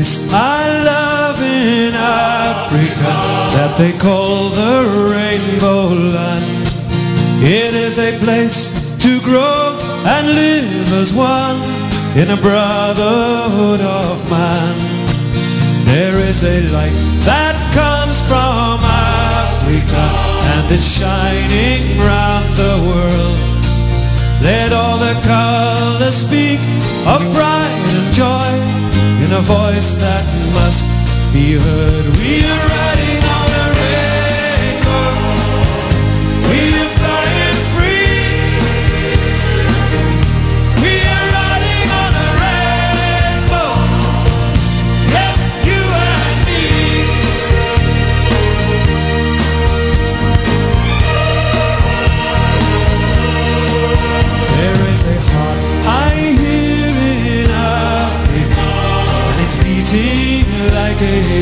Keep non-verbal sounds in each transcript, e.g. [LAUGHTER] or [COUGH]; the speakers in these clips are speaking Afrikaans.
place I love in Africa that they call the Rainbow Land. It is a place to grow and live as one in a brotherhood of man. There is a light that comes from Africa and it's shining round the world. Let all the colors speak of pride and joy in a voice that must be heard. We are riding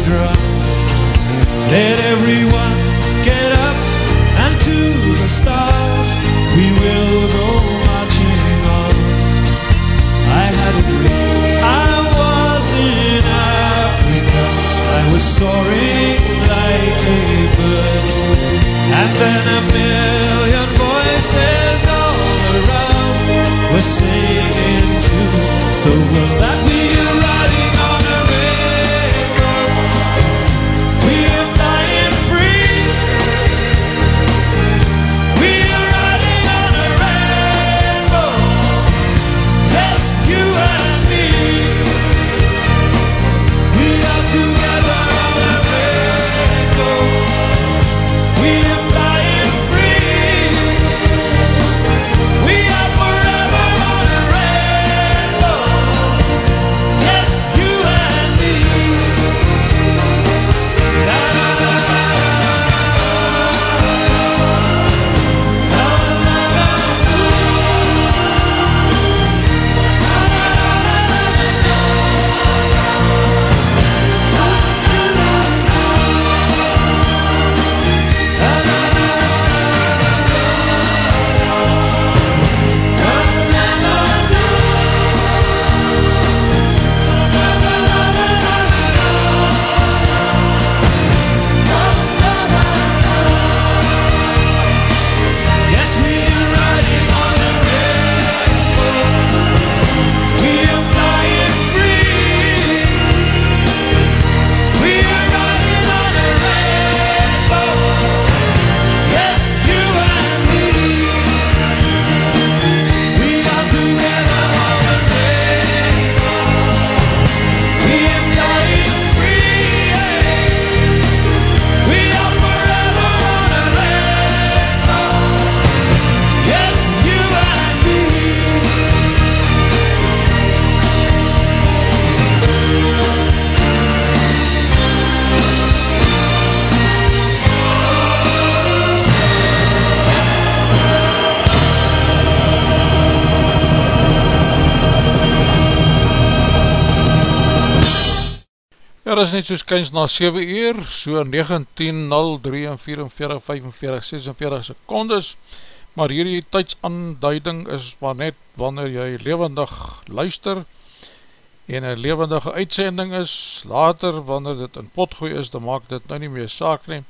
drum. Let everyone get up and to the stars. We will go marching on. I had a dream. I was in Africa, I was soaring like a bird, and then a million voices all around were singing to the world net soos kyns na 7 uur, so 19, 0, 43, 44, 45, 46 secondes, maar hierdie tydsaanduiding is maar net wanneer jy levendig luister, en een levendige uitsending is, later wanneer dit in potgooi is, dan maak dit nou nie meer saak nie,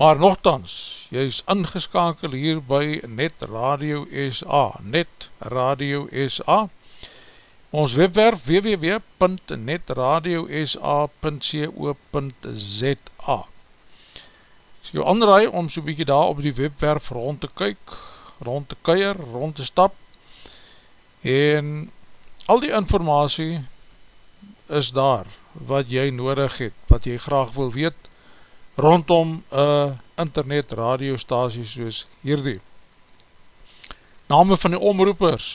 maar nogthans, jy is ingeskakel hier by Net Radio SA, Net Radio SA, Ons webwerf www.netradiosa.co.za Ek sê jou aanraai om so bykie daar op die webwerf rond te kyk, rond te kuier, rond te stap en al die informatie is daar wat jy nodig het, wat jy graag wil weet rondom een internet radiostasie soos hierdie. Name van die omroepers,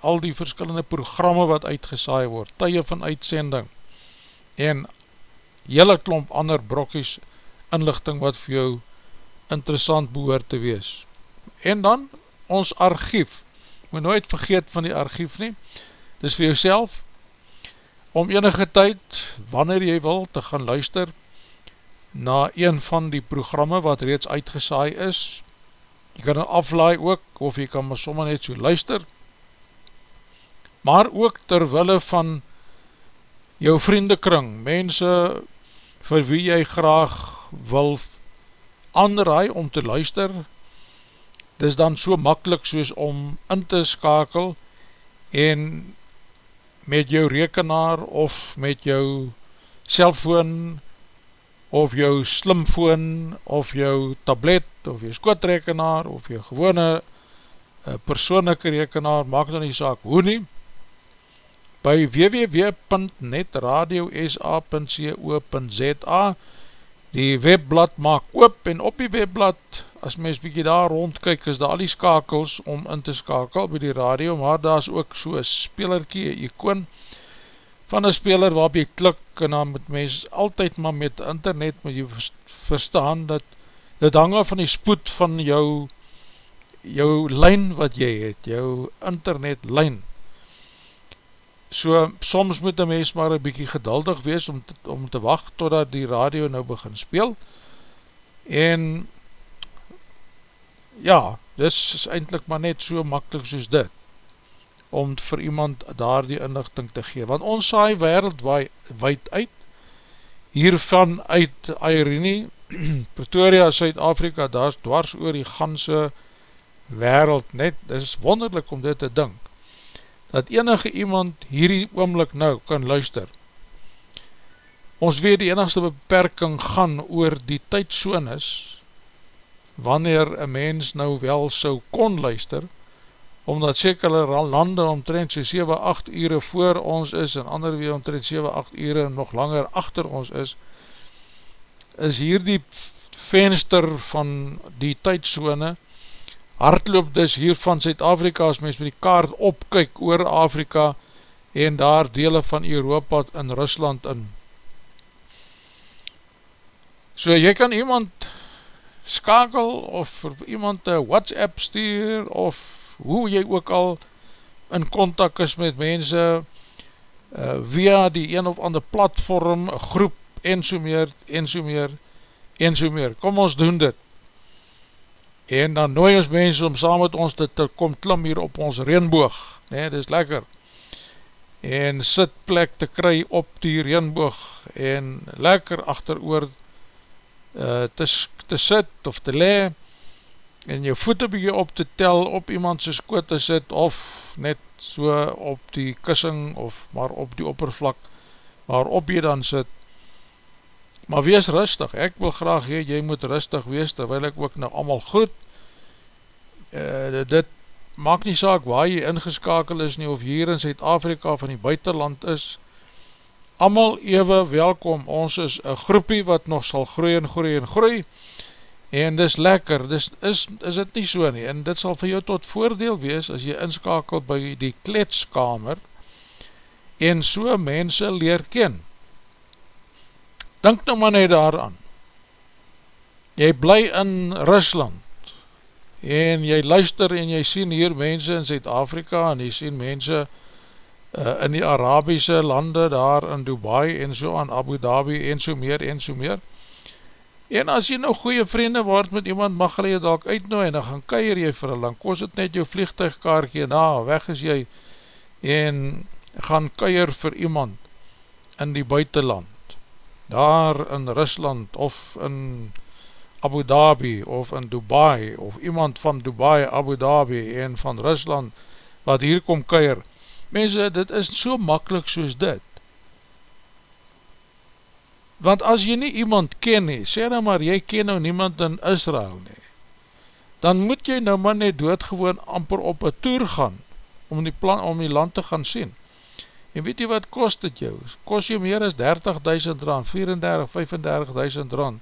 al die verskillende programme wat uitgesaai word, tye van uitsending en hele klomp ander brokkies inlichting wat vir jou interessant behoor te wees. En dan ons archief, moet nooit vergeet van die archief nie, dis vir jouself, om enige tyd, wanneer jy wil, te gaan luister na een van die programme wat reeds uitgesaai is, jy kan aflaai ook, of jy kan maar sommer net so luister, maar ook terwille van jou vriendekring, mense vir wie jy graag wil aanraai om te luister, dis dan so makkelijk soos om in te skakel en met jou rekenaar of met jou cellfoon of jou slimfoon of jou tablet of jou skootrekenaar of jou gewone uh, persoonlijke rekenaar, maak dan die saak hoe nie, by www.netradiosa.co.za die webblad maak oop en op die webblad, as mens bykie daar rondkyk, is daar al die skakels om in te skakel by die radio, maar daar is ook so een spelerkie, een icoon van een speler waarop jy klik en dan moet mens altyd maar met internet moet jy verstaan dat dit hang af van die spoed van jou jou lijn wat jy het, jou internet lijn so soms moet een mens maar een bykie geduldig wees om te, om te wacht totdat die radio nou begin speel. En ja, dis is eindelijk maar net so makkelijk soos dit om vir iemand daar die inlichting te gee, want ons saai wereldwijd uit. Hiervan uit Irene [CLEARS THROAT] Pretoria, Suid-Afrika daar is dwars oor die ganse wereld net, dit is wonderlik om dit te dink dat enige iemand hierdie oomlik nou kan luister. Ons weet die enigste beperking gaan oor die tydsonis, wanneer een mens nou wel so kon luister, omdat sekere lande omtrent so 7-8 ure voor ons is, en ander weer omtrent 7-8 ure nog langer achter ons is, is hier die venster van die tydsone, hardloop dus hier van Zuid-Afrika as mens met die kaart opkyk oor Afrika en daar dele van Europa in Rusland in. So jy kan iemand skakel of iemand een WhatsApp stuur of hoe jy ook al in contact is met mense uh, via die een of ander platform, groep en so meer, en so meer, en so meer. Kom ons doen dit en dan nooi ons mense om saam met ons te, te kom klim hier op ons reenboog, nee, dit is lekker, en sit plek te kry op die reenboog, en lekker achter oor uh, te, te sit of te le, en jou voete bykie op te tel, op iemand sy skoot te sit, of net so op die kussing, of maar op die oppervlak, waarop jy dan sit, maar wees rustig, ek wil graag hee, jy moet rustig wees, terwijl ek ook nou allemaal goed, uh, dit maak nie saak waar jy ingeskakel is nie, of hier in Zuid-Afrika in die buitenland is, allemaal ewe welkom, ons is een groepie wat nog sal groei en groei en groei, en dis lekker, dis, is, is dit nie so nie, en dit sal vir jou tot voordeel wees, as jy inskakel by die kletskamer, en so mense leer ken, Dink nou maar net daaraan. Jy bly in Rusland en jy luister en jy sien hier mense in Zuid-Afrika en jy sien mense uh, in die Arabiese lande daar in Dubai en so aan Abu Dhabi en so meer en so meer. En as jy nou goeie vriende word met iemand, mag hulle jy dalk uitnooi en dan gaan keier jy vir hulle, dan kost het net jou vliegtuigkaartje na, weg is jy en gaan keier vir iemand in die buitenland daar in Rusland of in Abu Dhabi of in Dubai of iemand van Dubai, Abu Dhabi en van Rusland wat hier kom keir. Mense, dit is so makkelijk soos dit. Want as jy nie iemand ken nie, sê nou maar, jy ken nou niemand in Israel nie, dan moet jy nou maar net doodgewoon amper op een toer gaan, om die, plan, om die land te gaan sien. En weet jy wat kost dit jou? Kost jy meer as 30.000 rand, 34, 35.000 rand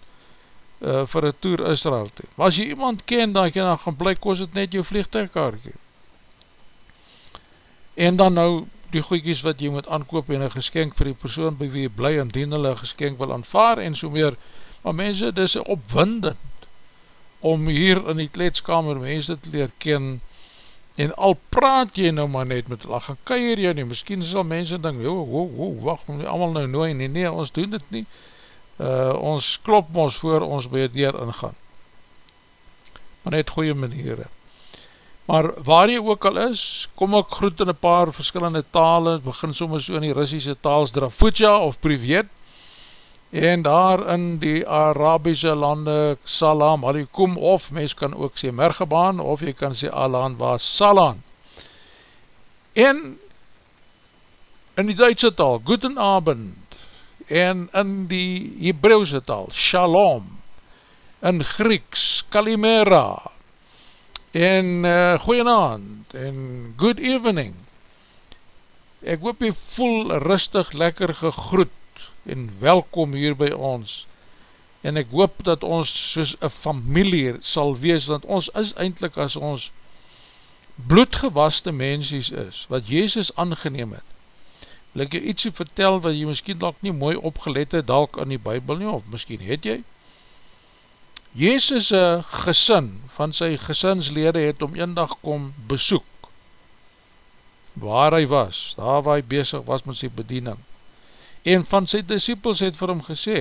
uh, vir een toer Israel toe. Maar as jy iemand ken, dan jy dan gaan bly, kost dit net jou vliegtuigkaartje. En dan nou die goeikies wat jy moet aankoop en een geskenk vir die persoon by wie jy bly en dien hulle geskenk wil aanvaar en so meer. Maar mense, dit is opwindend om hier in die kleedskamer mense te leer ken en al praat jy nou maar net met hulle, gaan keier jy nie, miskien sal mense denk, ho, ho, ho, wacht, moet jy allemaal nou nooi, nee, nee, ons doen dit nie, uh, ons klop ons voor ons by het deur ingaan, maar net goeie maniere. Maar waar jy ook al is, kom ek groet in een paar verskillende tale, begin soms so in die Russische taals Drafutja of Privet, en daar in die Arabische lande Salam Alikum, of mens kan ook sê Mergebaan, of jy kan sê Alan wa Salan. En in die Duitse taal, Guten Abend, en in die Hebreeuwse taal, Shalom, in Grieks, Kalimera, en uh, goeienavond en good evening. Ek hoop jy voel rustig lekker gegroet en welkom hier by ons. En ek hoop dat ons soos een familie sal wees want ons is eindelijk as ons bloedgewaste mensies is wat Jezus aangeneem het. Wil ek jy ietsie vertel wat jy miskien dalk nie mooi opgelet het dalk in die bybel nie of miskien het jy? Jezus' gesin van sy gesinslede het om een dag kom besoek. Waar hy was, daar waar hy bezig was met sy bediening. En van sy disciples het vir hom gesê,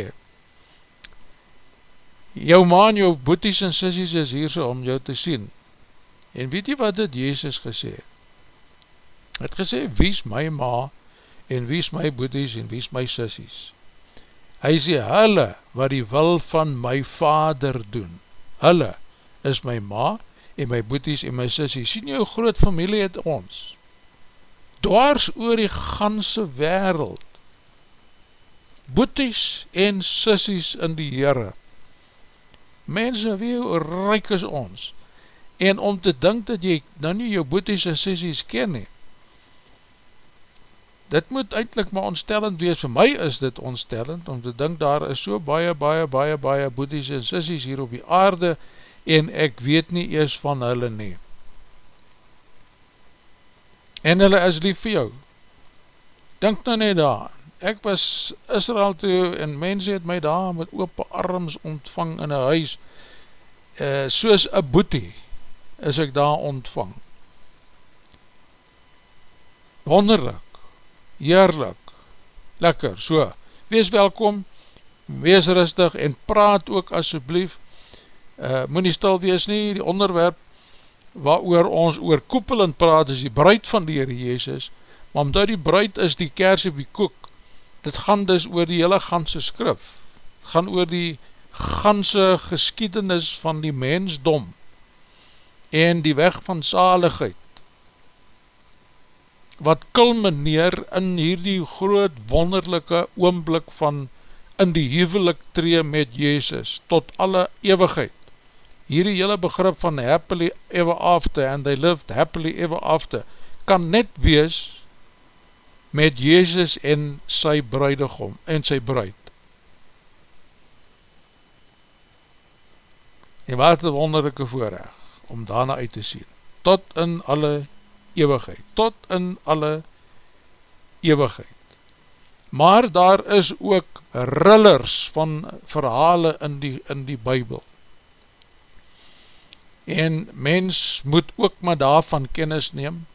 jou man, jou boeties en sissies is hier so om jou te sien. En weet jy wat het Jezus gesê? Het gesê, wie is my ma en wie is my boeties en wie is my sissies? Hy sê, hulle wat die wil van my vader doen, hulle is my ma en my boeties en my sissie, sien jou groot familie het ons, dwars oor die ganse wereld, boeties en sissies in die Heere, mense wie hoe rijk is ons, en om te dink dat jy nou nie jou boeties en sissies ken nie, dit moet eindelijk maar ontstellend wees, vir my is dit ontstellend, om te dink daar is so baie, baie, baie, baie boeties en sissies hier op die aarde, en ek weet nie eers van hulle nie. En hulle is lief vir jou. Dink nou nie daar, ek was Israel toe, en mense het my daar met open arms ontvang in een huis, uh, soos een boetie, is ek daar ontvang. Wonderlik heerlik, lekker, so, wees welkom, wees rustig en praat ook asjeblief, uh, moet nie stil wees nie, die onderwerp waar oor ons oorkoepelend praat is die bruid van die Heer Jezus, maar omdat die bruid is die kers op die koek, dit gaan dus oor die hele ganse skrif, gaan oor die ganse geskiedenis van die mensdom en die weg van zaligheid, wat kulmineer in hierdie groot wonderlijke oomblik van in die hevelik tree met Jezus tot alle eeuwigheid. Hierdie hele begrip van happily ever after and they lived happily ever after kan net wees met Jezus en sy bruidegom en sy bruid. En wat een wonderlijke voorrecht om daarna uit te sien, tot in alle eeuwigheid, tot in alle eeuwigheid. Maar daar is ook rillers van verhale in die, in die bybel. En mens moet ook maar daarvan kennis neem,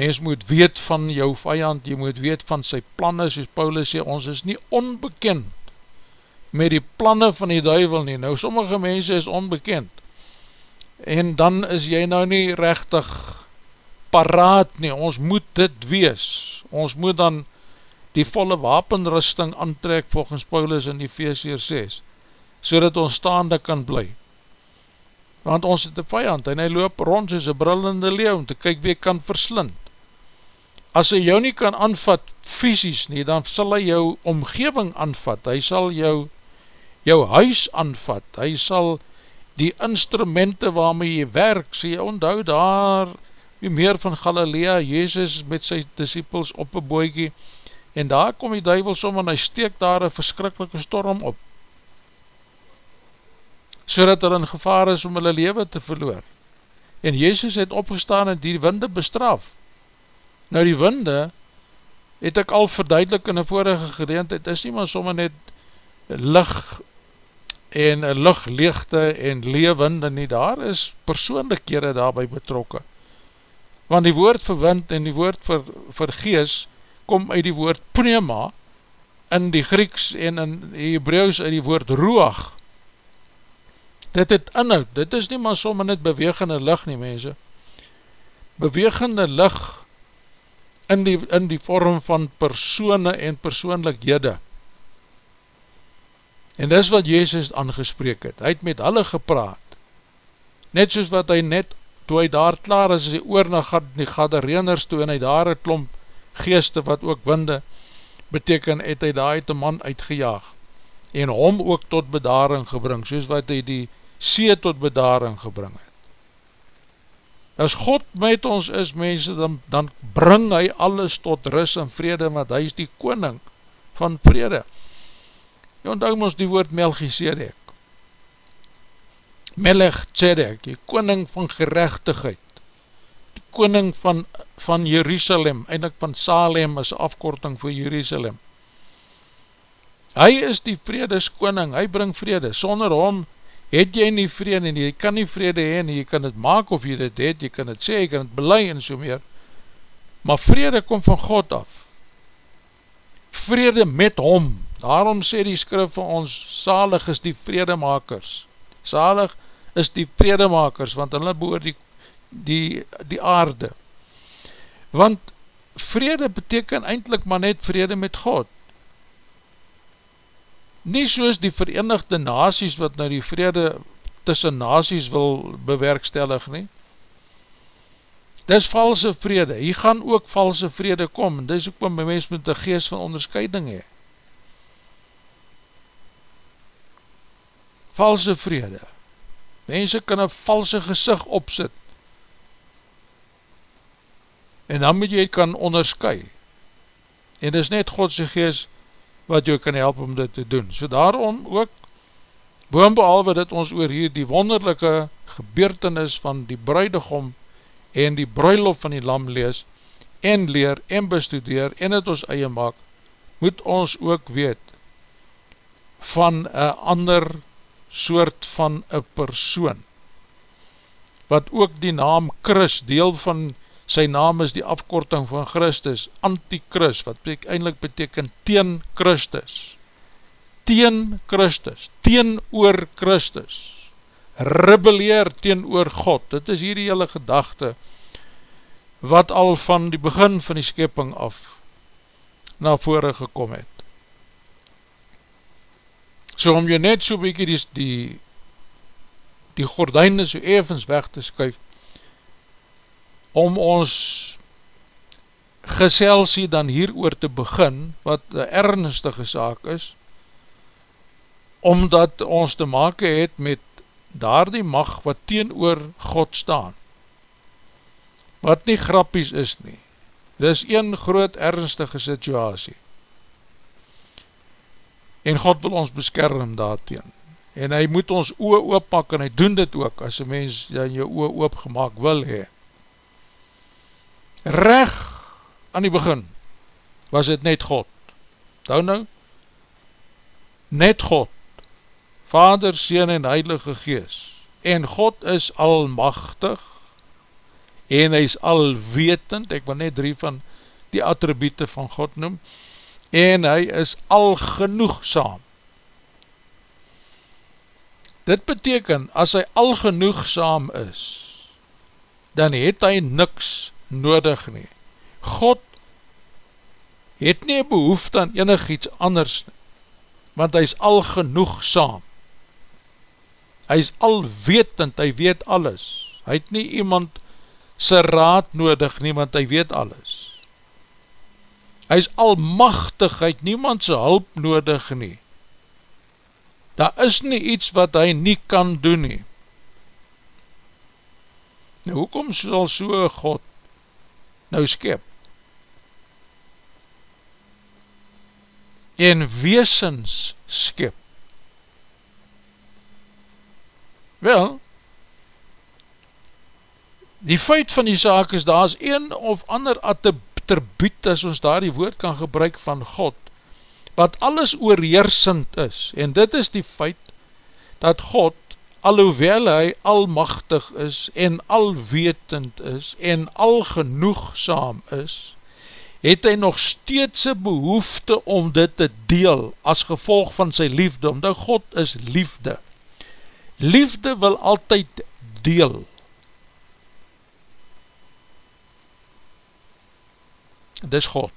mens moet weet van jou vijand, jy moet weet van sy planne, soos Paulus sê, ons is nie onbekend met die planne van die duivel nie. Nou, sommige mense is onbekend, en dan is jy nou nie rechtig paraat nie, ons moet dit wees, ons moet dan die volle wapenrusting aantrek volgens Paulus in die VCR 6, so dat ons staande kan bly. Want ons het een vijand en hy loop rond soos een brillende leeuw om te kyk wie kan verslind. As hy jou nie kan aanvat fysisk nie, dan sal hy jou omgeving aanvat, hy sal jou, jou huis aanvat, hy sal die instrumente waarmee jy werk, sê jy onthou daar, wie meer van Galilea, Jezus met sy disciples op een boekie, en daar kom die duivel som en hy steek daar een verskrikkelike storm op, so dat er in gevaar is om hulle leven te verloor. En Jezus het opgestaan en die winde bestraf. Nou die winde, het ek al verduidelik in die vorige gedeend, het is nie maar sommer net licht en lichtleegte en leewinde nie, daar is persoonlikhede daarby betrokken want die woord vir wind en die woord vir, vir gees kom uit die woord pneuma in die Grieks en in die Hebreeuws uit die woord roeg dit het inhoud, dit is nie maar sommer net bewegende licht nie mense. Bewegende licht in die, in die vorm van persone en persoonlikhede. En dis wat Jezus aangespreek het. Hy het met hulle gepraat. Net soos wat hy net, toe hy daar klaar is, hy oor na die gadereeners toe, en hy daar een klomp geeste, wat ook winde, beteken, het hy daar uit die man uitgejaag, en hom ook tot bedaring gebring, soos wat hy die see tot bedaring gebring het. As God met ons is, mense, dan, dan bring hy alles tot rus en vrede, want hy is die koning van vrede. Jy onthou ons die woord Melchizedek. Melchizedek, die koning van gerechtigheid. Die koning van, van Jerusalem, eindelijk van Salem is afkorting vir Jerusalem. Hy is die vredeskoning, hy bring vrede, sonder hom het jy nie vrede nie, jy kan nie vrede heen, jy kan het maak of jy dit het, jy kan het sê, jy kan het belei en so meer, maar vrede kom van God af, vrede met hom, daarom sê die skrif van ons, salig is die vredemakers, salig is die vredemakers, want hulle boor die, die, die aarde, want vrede beteken eindelijk maar net vrede met God, nie soos die verenigde nazies wat nou die vrede tussen nazies wil bewerkstellig nie. Dis valse vrede, hier gaan ook valse vrede kom, en dis ook my mens met die geest van onderscheiding hee. Valse vrede, mense kan een valse gezicht opsit, en dan moet jy het kan onderskui, en dis net Godse geest wat jou kan help om dit te doen. So daarom ook, boonbehalwe dit ons oor hier die wonderlijke gebeurtenis van die bruidegom en die bruilof van die lam lees, en leer en bestudeer en het ons eie maak, moet ons ook weet van een ander soort van een persoon, wat ook die naam Chris, deel van die sy naam is die afkorting van Christus, Antichrist, wat eindelijk beteken teen Christus, teen Christus, teen oor Christus, rebeleer teen oor God, dit is hier die hele gedachte, wat al van die begin van die skepping af, na vore gekom het. So om jy net so bykie die, die, die gordijne so evens weg te skuif, om ons geselsie dan hier oor te begin, wat een ernstige saak is, omdat ons te make het met daar die mag wat teen oor God staan, wat nie grappies is nie, dit is een groot ernstige situasie, en God wil ons beskerm daarteen, en hy moet ons oor ooppak, en hy doen dit ook, as een mens in jou oor oopgemaak wil hee, reg aan die begin was het net God. Nou nou? Net God. Vader, Seen en Heilige Gees. En God is almachtig en hy is alwetend. Ek wil net drie van die attribute van God noem. En hy is algenoegsaam dit beteken as hy algenoegsaam is dan het hy niks nodig nie. God het nie behoefte aan enig iets anders nie, want hy is al genoeg saam. Hy is al wetend, hy weet alles. Hy het nie iemand sy raad nodig nie, want hy weet alles. Hy is almachtig, hy het niemand sy hulp nodig nie. Daar is nie iets wat hy nie kan doen nie. Nou, hoekom sal so God nou skep. En weesens skep. Wel, die feit van die zaak is, daar is een of ander attribuut, as ons daar die woord kan gebruik van God, wat alles oorheersend is, en dit is die feit, dat God alhoewel hy almachtig is en alwetend is en algenoegsaam is, het hy nog steeds een behoefte om dit te deel as gevolg van sy liefde, omdat God is liefde. Liefde wil altyd deel. dis God.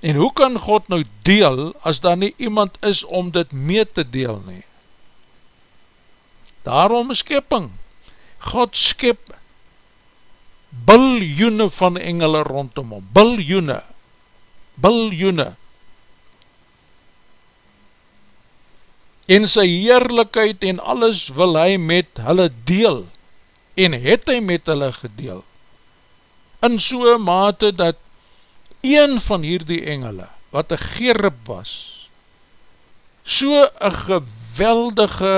En hoe kan God nou deel, as daar nie iemand is om dit mee te deel nie? Daarom skepping. God skep biljoene van engele rondom hom, biljoene, biljoene. En sy heerlijkheid en alles wil hy met hulle deel, en het hy met hulle gedeel, in so mate dat een van hierdie engele, wat een gerip was, so een geweldige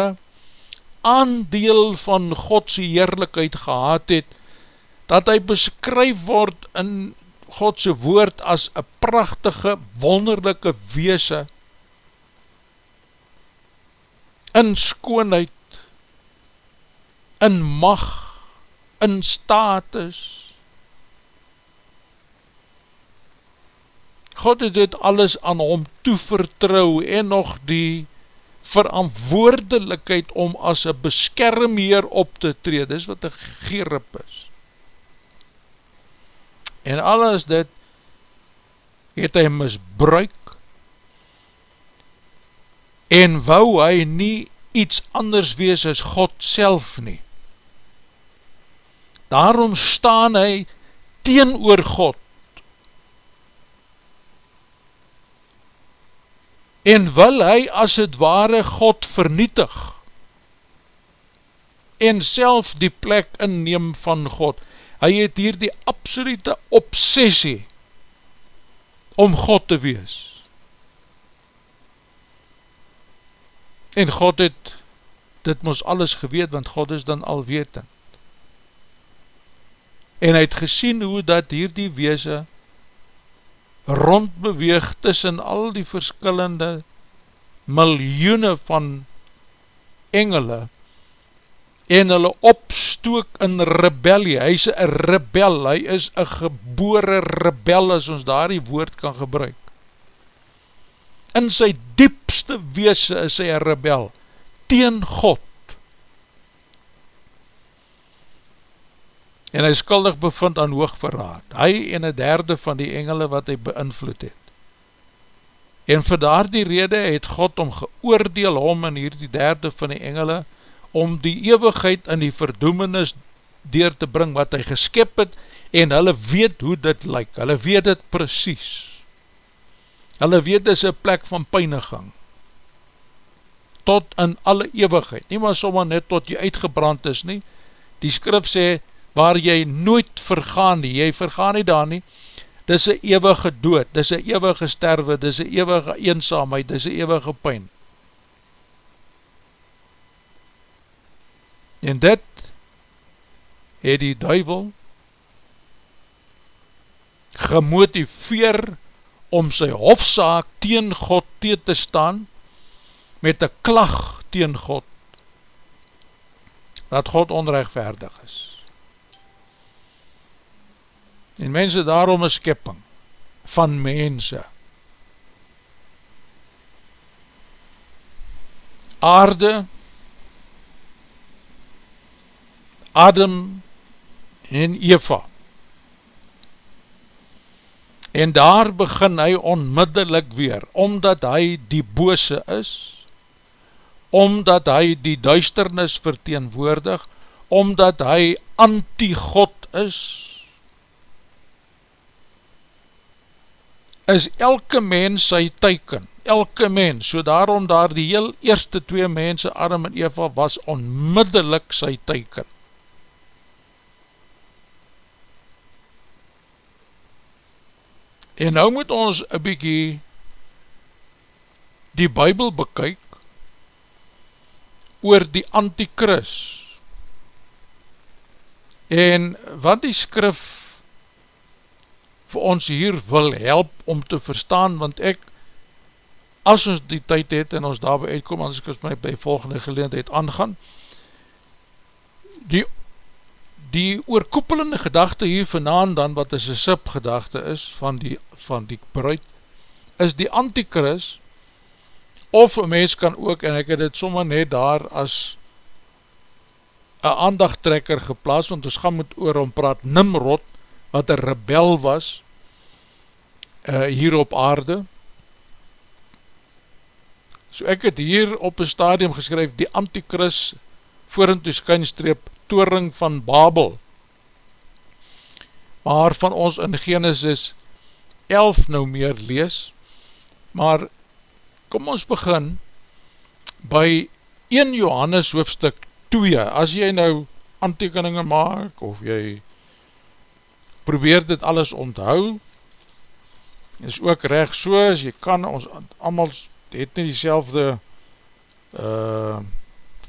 aandeel van Godse heerlijkheid gehad het, dat hy beskryf word in Godse woord as een prachtige, wonderlijke weese, in skoonheid, in mag, in status. God het dit alles aan hom toevertrouw en nog die verantwoordelikheid om as een beskermheer op te tree, dis wat een gerip is. En alles dit het hy misbruik en wou hy nie iets anders wees as God self nie. Daarom staan hy teen oor God en wil hy as het ware God vernietig en self die plek inneem van God. Hy het hier die absolute obsessie om God te wees. En God het dit moes alles geweet, want God is dan alwetend. En hy het gesien hoe dat hier die weese rondbeweeg tussen al die verskillende miljoene van engele en hulle opstook in rebellie, hy is een rebel, hy is een gebore rebel as ons daar die woord kan gebruik. In sy diepste weese is hy een rebel, teen God. En hy skuldig bevind aan hoogverraad, hy en een derde van die engele wat hy beïnvloed het. En vir daar die rede het God om geoordeel hom en hier die derde van die engele, om die eeuwigheid in die verdoemenis deur te bring wat hy geskep het, en hulle weet hoe dit lyk, hulle weet dit precies. Hulle weet dit is een plek van pijniging, tot in alle eeuwigheid, nie maar sommer net tot jy uitgebrand is nie, die skrif sê, waar jy nooit vergaan nie, jy vergaan nie daar nie, dis een eeuwige dood, dis een eeuwige sterwe, dis een eeuwige eenzaamheid, dis een eeuwige pijn. En dit het die duivel gemotiveer om sy hofzaak teen God te te staan met een klag teen God dat God onrechtvaardig is en mense daarom een skipping van mense. Aarde Adam en Eva. En daar begin hy onmiddellik weer omdat hy die bose is omdat hy die duisternis verteenwoordig omdat hy anti-God is is elke mens sy teiken, elke mens, so daarom daar die heel eerste twee mense, Adam en Eva, was onmiddellik sy teiken. En nou moet ons een bykie die bybel bekyk oor die antikris en wat die skrif vir ons hier wil help om te verstaan, want ek, as ons die tyd het en ons daarby uitkom, anders ek ons my by volgende geleendheid aangaan, die, die oorkoepelende gedachte hier vanaan dan, wat is een subgedachte is van die, van die bruid, is die antikris, of een mens kan ook, en ek het het sommer net daar as een aandachttrekker geplaas, want ons gaan met oor om praat, Nimrod, wat een rebel was, uh, hier op aarde. So ek het hier op een stadium geskryf, die antikris voor en toe skynstreep toering van Babel. Maar van ons in Genesis 11 nou meer lees, maar kom ons begin by 1 Johannes hoofstuk 2, as jy nou aantekeningen maak, of jy probeer dit alles onthou, is ook recht so, as jy kan, ons allemaal het nie die selfde uh,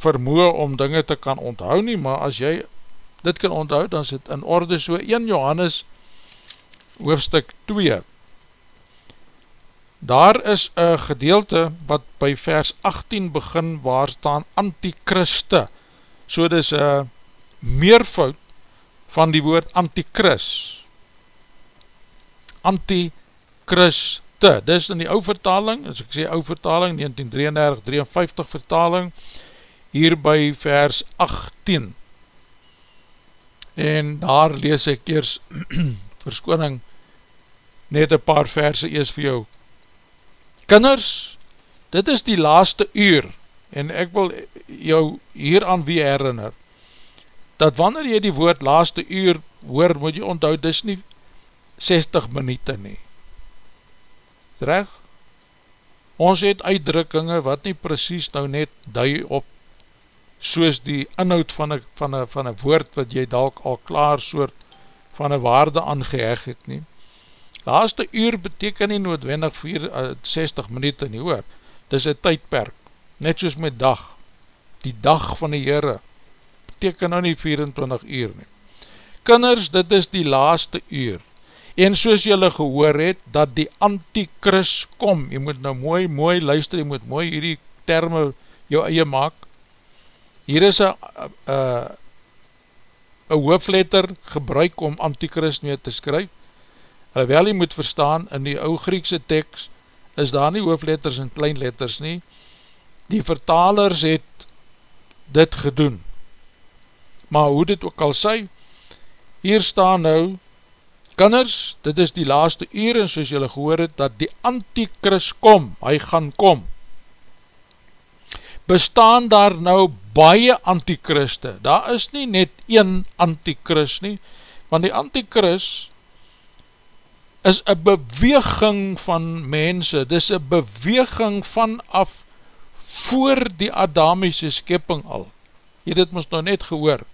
vermoe om dinge te kan onthou nie, maar as jy dit kan onthou, dan het in orde so 1 Johannes hoofstuk 2. Daar is een gedeelte wat by vers 18 begin waar staan antichriste. So dit is een meervoud van die woord antichrist. Antichriste. Dit is in die ou vertaling, as ek sê ou vertaling, 1933-53 vertaling, hier by vers 18 en daar lees ek eers [CLEARS THROAT] verskoning net een paar verse eers vir jou kinders dit is die laaste uur en ek wil jou hier aan wie herinner dat wanneer jy die woord laaste uur hoor moet jy onthou dis nie 60 minuut nie reg ons het uitdrukkinge wat nie precies nou net dui op soos die inhoud van een, van een, van een woord wat jy dalk al klaar soort van een waarde aangeheg het nie. Laaste uur beteken nie noodwendig 4, 60 minuut nie hoor. Dis een tydperk, net soos met dag. Die dag van die Heere beteken nou nie 24 uur nie. Kinders, dit is die laaste uur. En soos jylle gehoor het, dat die antikris kom, jy moet nou mooi, mooi luister, jy moet mooi hierdie termen jou eie maak, hier is een een hoofletter gebruik om antichrist mee te skryf, alhoewel jy moet verstaan, in die ou Griekse tekst is daar nie hoofletters en kleinletters nie, die vertalers het dit gedoen, maar hoe dit ook al sy, hier staan nou, kanners, dit is die laaste uur, en soos jylle gehoor het, dat die antichrist kom, hy gaan kom, bestaan daar nou baie antichriste, daar is nie net een antichrist nie, want die antichrist is een beweging van mense, dis een beweging vanaf voor die Adamische skepping al, jy dit ons nou net gehoor,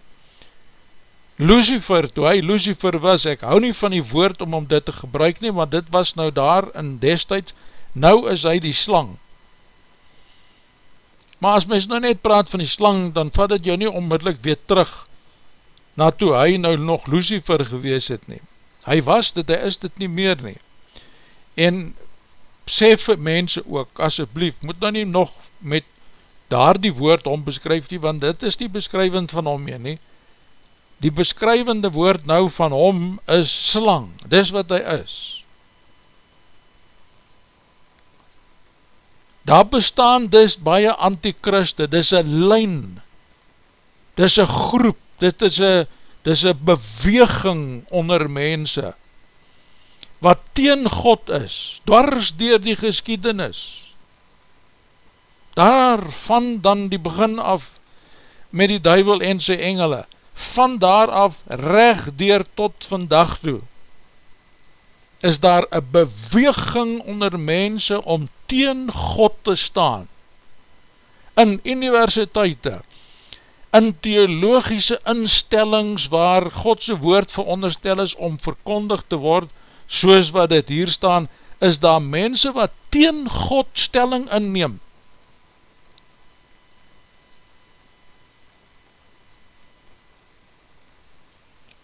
Lucifer, toe hy Lucifer was, ek hou nie van die woord om om dit te gebruik nie, want dit was nou daar in destijds, nou is hy die slang, Maar as mens nou net praat van die slang, dan vat het jou nie onmiddellik weer terug na toe hy nou nog Lucifer gewees het nie. Hy was dit, hy is dit nie meer nie. En sê vir mense ook, asjeblief, moet nou nie nog met daar die woord om beskryf nie, want dit is die beskrywend van hom nie, nie. Die beskrywende woord nou van hom is slang, dis wat hy is. daar bestaan dus baie antichriste, dit is een lijn, dit is een groep, dit is een, dit is een beweging onder mense, wat teen God is, dwars dier die geskiedenis, daarvan dan die begin af, met die duivel en sy engele, van daar af recht dier tot vandag toe, is daar een beweging onder mense om teen God te staan. In universiteite, in theologische instellings waar Godse woord veronderstel is om verkondig te word, soos wat dit hier staan, is daar mense wat teen God stelling inneem.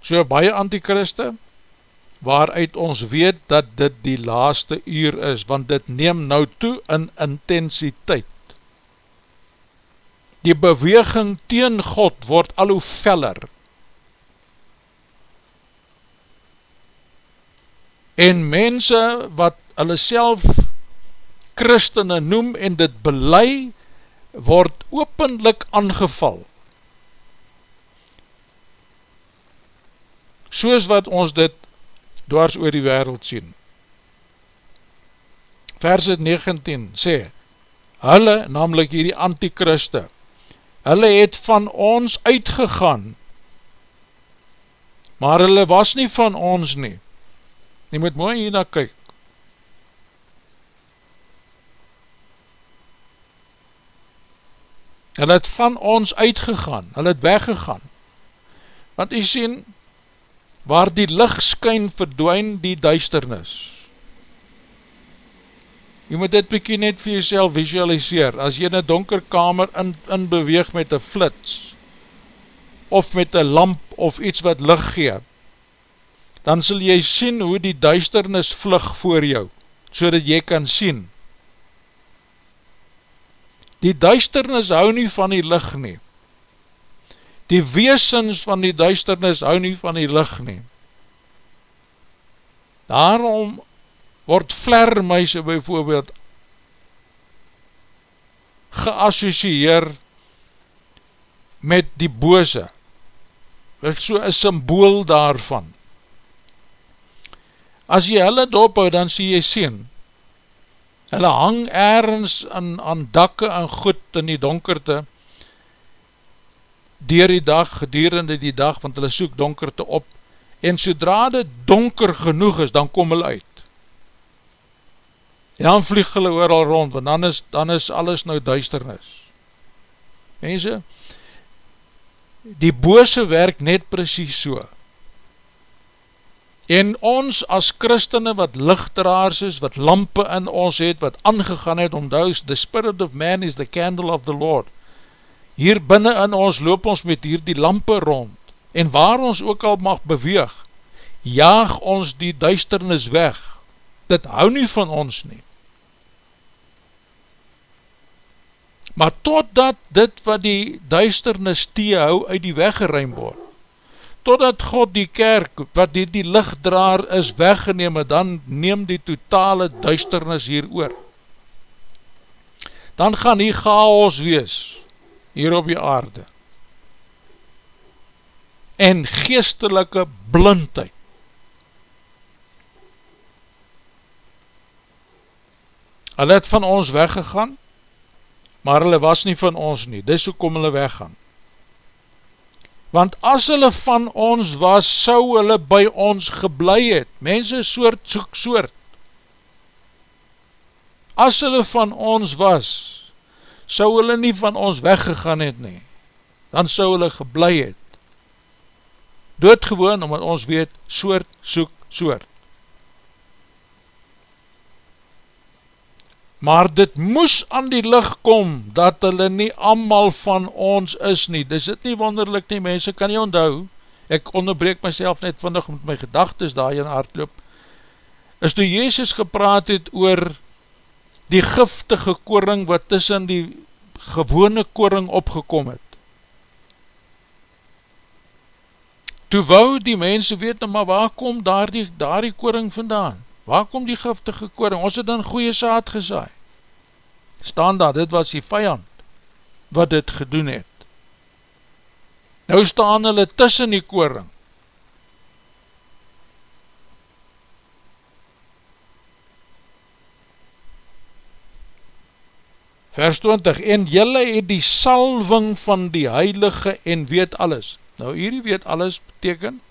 So baie antichriste, waaruit ons weet dat dit die laaste uur is, want dit neem nou toe in intensiteit. Die beweging teen God word al hoe feller. En mense wat hulle self christene noem en dit belei, word openlik aangeval. Soos wat ons dit dwars oor die wereld sien. vers 19 sê, hulle, namelijk hierdie antichriste, hulle het van ons uitgegaan, maar hulle was nie van ons nie. Nie moet mooi hierna kyk. Hulle het van ons uitgegaan, hulle het weggegaan. Want u sien, waar die licht skyn verdwijn die duisternis. Jy moet dit bykie net vir jyself visualiseer, as jy in een donker kamer in, in beweeg met een flits, of met een lamp of iets wat licht gee, dan sal jy sien hoe die duisternis vlug voor jou, so dat jy kan sien. Die duisternis hou nie van die licht nie. Die weesens van die duisternis hou nie van die licht nie. Daarom word vlermuise bijvoorbeeld geassocieer met die bose. Dit is so een symbool daarvan. As jy hulle dophou, dan sê jy sien, hulle hang ergens aan, aan dakke en goed in die donkerte, dier die dag, gedurende die dag, want hulle soek donkerte op, en sodra dit donker genoeg is, dan kom hulle uit. En dan vlieg hulle ooral rond, want dan is, dan is alles nou duisternis. Mense, die bose werk net precies so. En ons as christene wat lichteraars is, wat lampe in ons het, wat aangegaan het om duis, the spirit of man is the candle of the Lord. Hier binnen in ons loop ons met hier die lampe rond, en waar ons ook al mag beweeg, jaag ons die duisternis weg. Dit hou nie van ons nie. Maar totdat dit wat die duisternis teehou uit die weg geruim word, totdat God die kerk, wat die, die lichtdraar is weggeneem, dan neem die totale duisternis hier oor. Dan gaan die chaos wees, hier op die aarde. En geestelike blindheid. Hulle het van ons weggegaan, maar hulle was nie van ons nie, dis hoe kom hulle weggaan. Want as hulle van ons was, sou hulle by ons geblei het, mense soort soek soort. As hulle van ons was, sou hulle nie van ons weggegaan het nie, dan sou hulle geblei het. Doodgewoon, omdat ons weet, soort soek soort. maar dit moes aan die licht kom, dat hulle nie amal van ons is nie, dis dit nie wonderlik nie, mense kan nie onthou, ek onderbreek myself net vandig met my gedagtes daar in hardloop, is toe Jezus gepraat het oor die giftige koring wat tussen die gewone koring opgekom het. Toe wou die mense weet, nou, maar waar kom daar die, daar die koring vandaan? Waar kom die giftige koring? Ons het dan goeie saad gesaai. Staan daar, dit was die vijand wat dit gedoen het. Nou staan hulle tussen die koring. Vers 20, en jylle het die salving van die heilige en weet alles. Nou hierdie weet alles beteken,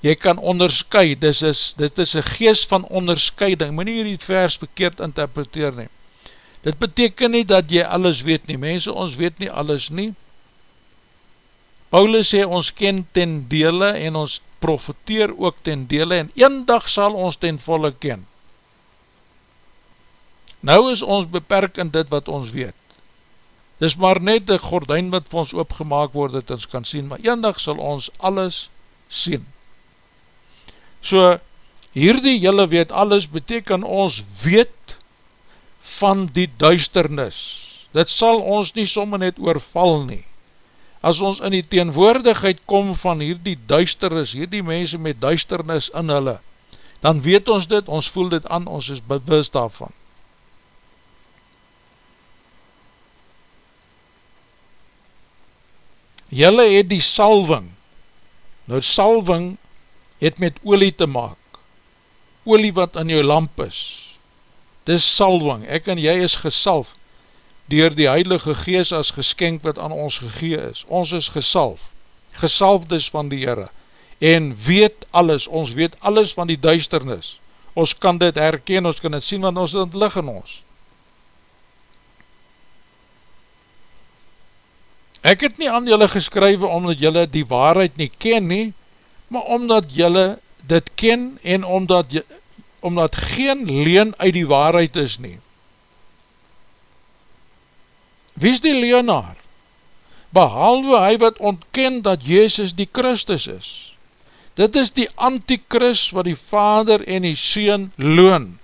jy kan onderskui, dit is, dit is een geest van onderscheiding, moet nie hierdie vers verkeerd interpreteer neem. Dit beteken nie dat jy alles weet nie, mense, ons weet nie alles nie. Paulus sê, ons ken ten dele en ons profiteer ook ten dele en een dag sal ons ten volle ken. Nou is ons beperk in dit wat ons weet. Dis maar net die gordijn wat vir ons opgemaak word, dat ons kan sien, maar een dag sal ons alles sien. So, hierdie jylle weet alles, beteken ons weet van die duisternis. Dit sal ons nie somme net oorval nie. As ons in die teenwoordigheid kom van hierdie duisternis, hierdie mense met duisternis in hulle, dan weet ons dit, ons voel dit aan, ons is bewust daarvan. Julle het die salving, nou salving het met olie te maak, olie wat in jou lamp is, dis salwing, ek en jy is gesalf, dier die Heilige Gees as geskenk wat aan ons gegee is, ons is gesalf, gesalfd is van die Heere, en weet alles, ons weet alles van die duisternis, ons kan dit herken, ons kan dit sien, want ons het lig in ons. Ek het nie aan julle geskrywe, omdat julle die waarheid nie ken nie, maar omdat julle dit ken, en omdat, omdat geen leen uit die waarheid is nie. Wie is die leenaar? Behalwe hy wat ontken dat Jezus die Christus is. Dit is die antikris wat die vader en die seun loon.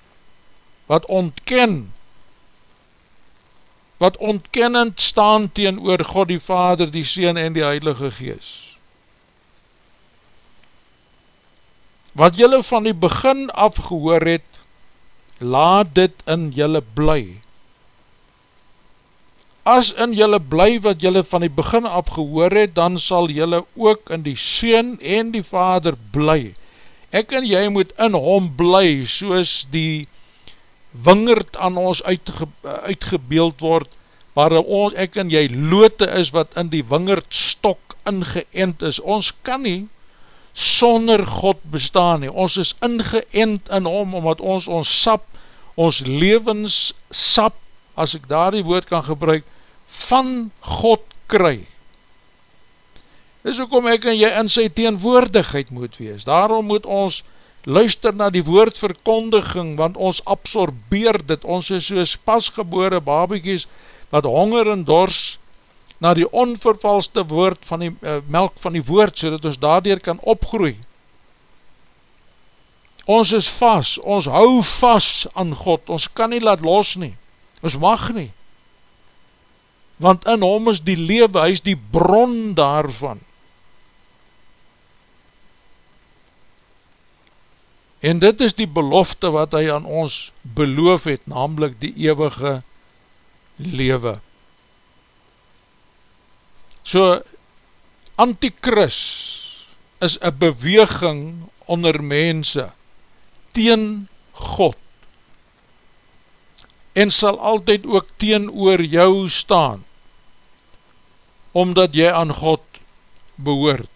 Wat ontken. Wat ontkennend staan teen oor God die vader, die seun en die heilige gees. Wat jylle van die begin af gehoor het, laat dit in jylle blij as in jylle bly wat jylle van die begin af gehoor het, dan sal jylle ook in die Seen en die Vader bly. Ek en jy moet in hom bly, soos die wingerd aan ons uitge, uitgebeeld word, waar ons, ek en jy loote is wat in die wingerd stok ingeënt is. Ons kan nie sonder God bestaan nie. Ons is ingeënt in hom, omdat ons ons sap, ons levens sap, as ek daar die woord kan gebruik, van God kry. Dis ook om ek en jy in sy teenwoordigheid moet wees. Daarom moet ons luister na die woordverkondiging, want ons absorbeer dit. Ons is soos pasgebore babiekies, wat honger en dors na die onvervalste woord van die uh, melk van die woord, so dat ons daardoor kan opgroei. Ons is vast, ons hou vast aan God, ons kan nie laat los nie, ons mag nie want in hom is die lewe, hy is die bron daarvan. En dit is die belofte wat hy aan ons beloof het, namelijk die eeuwige lewe. So, antikris is een beweging onder mense teen God en sal altyd ook teen oor jou staan omdat jy aan God behoort.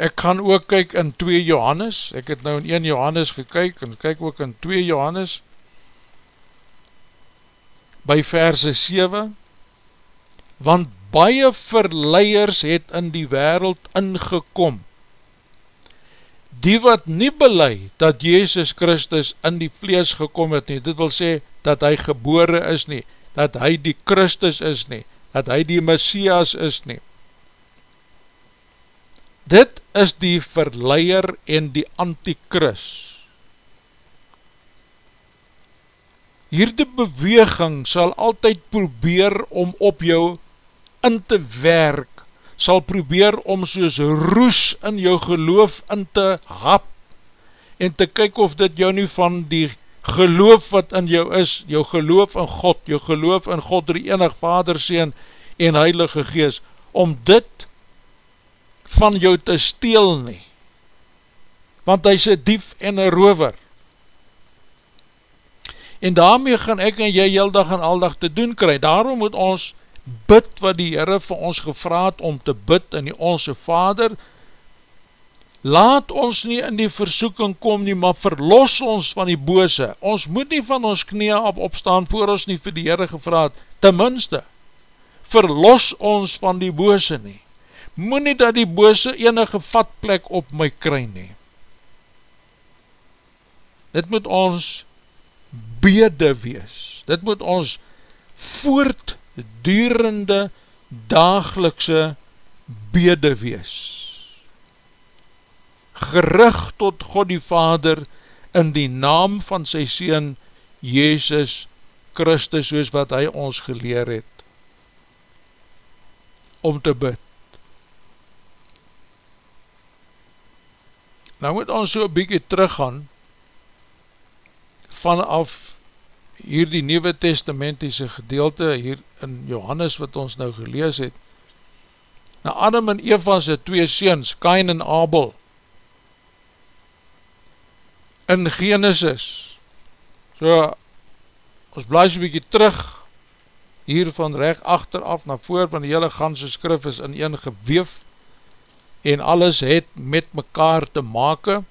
Ek kan ook kyk in 2 Johannes, ek het nou in 1 Johannes gekyk, en kyk ook in 2 Johannes, by verse 7, want baie verleiers het in die wereld ingekom, die wat nie belei dat Jezus Christus in die vlees gekom het nie, dit wil sê dat hy gebore is nie, dat hy die Christus is nie, dat hy die Messias is nie. Dit is die verleier en die antikris. Hierde beweging sal altyd probeer om op jou in te werk, sal probeer om soos roes in jou geloof in te hap, en te kyk of dit jou nie van die geloof wat in jou is, jou geloof in God, jou geloof in God, die enig Vader, Seen en Heilige Gees, om dit van jou te steel nie. Want hy is een dief en een rover. En daarmee gaan ek en jy heel dag en al dag te doen kry. Daarom moet ons bid wat die Heere vir ons gevraad om te bid in die onse Vader, laat ons nie in die versoeking kom nie, maar verlos ons van die bose. Ons moet nie van ons knie op opstaan, voor ons nie vir die Heere gevraad, tenminste, verlos ons van die bose nie. Moet nie dat die bose enige vatplek op my kry nie. Dit moet ons bede wees, dit moet ons voortdurende dagelikse bede wees gerig tot God die Vader in die naam van sy Seen Jezus Christus soos wat hy ons geleer het om te bid. Nou moet ons so bykie teruggaan vanaf hier die Nieuwe Testamentiese gedeelte hier in Johannes wat ons nou gelees het. Nou Adam en Eva se twee seens, Kain en Abel, in Genesis. So, ons blijf een bykie terug, hier van recht achteraf na voor, van die hele ganse skrif is in een geweef, en alles het met mekaar te make.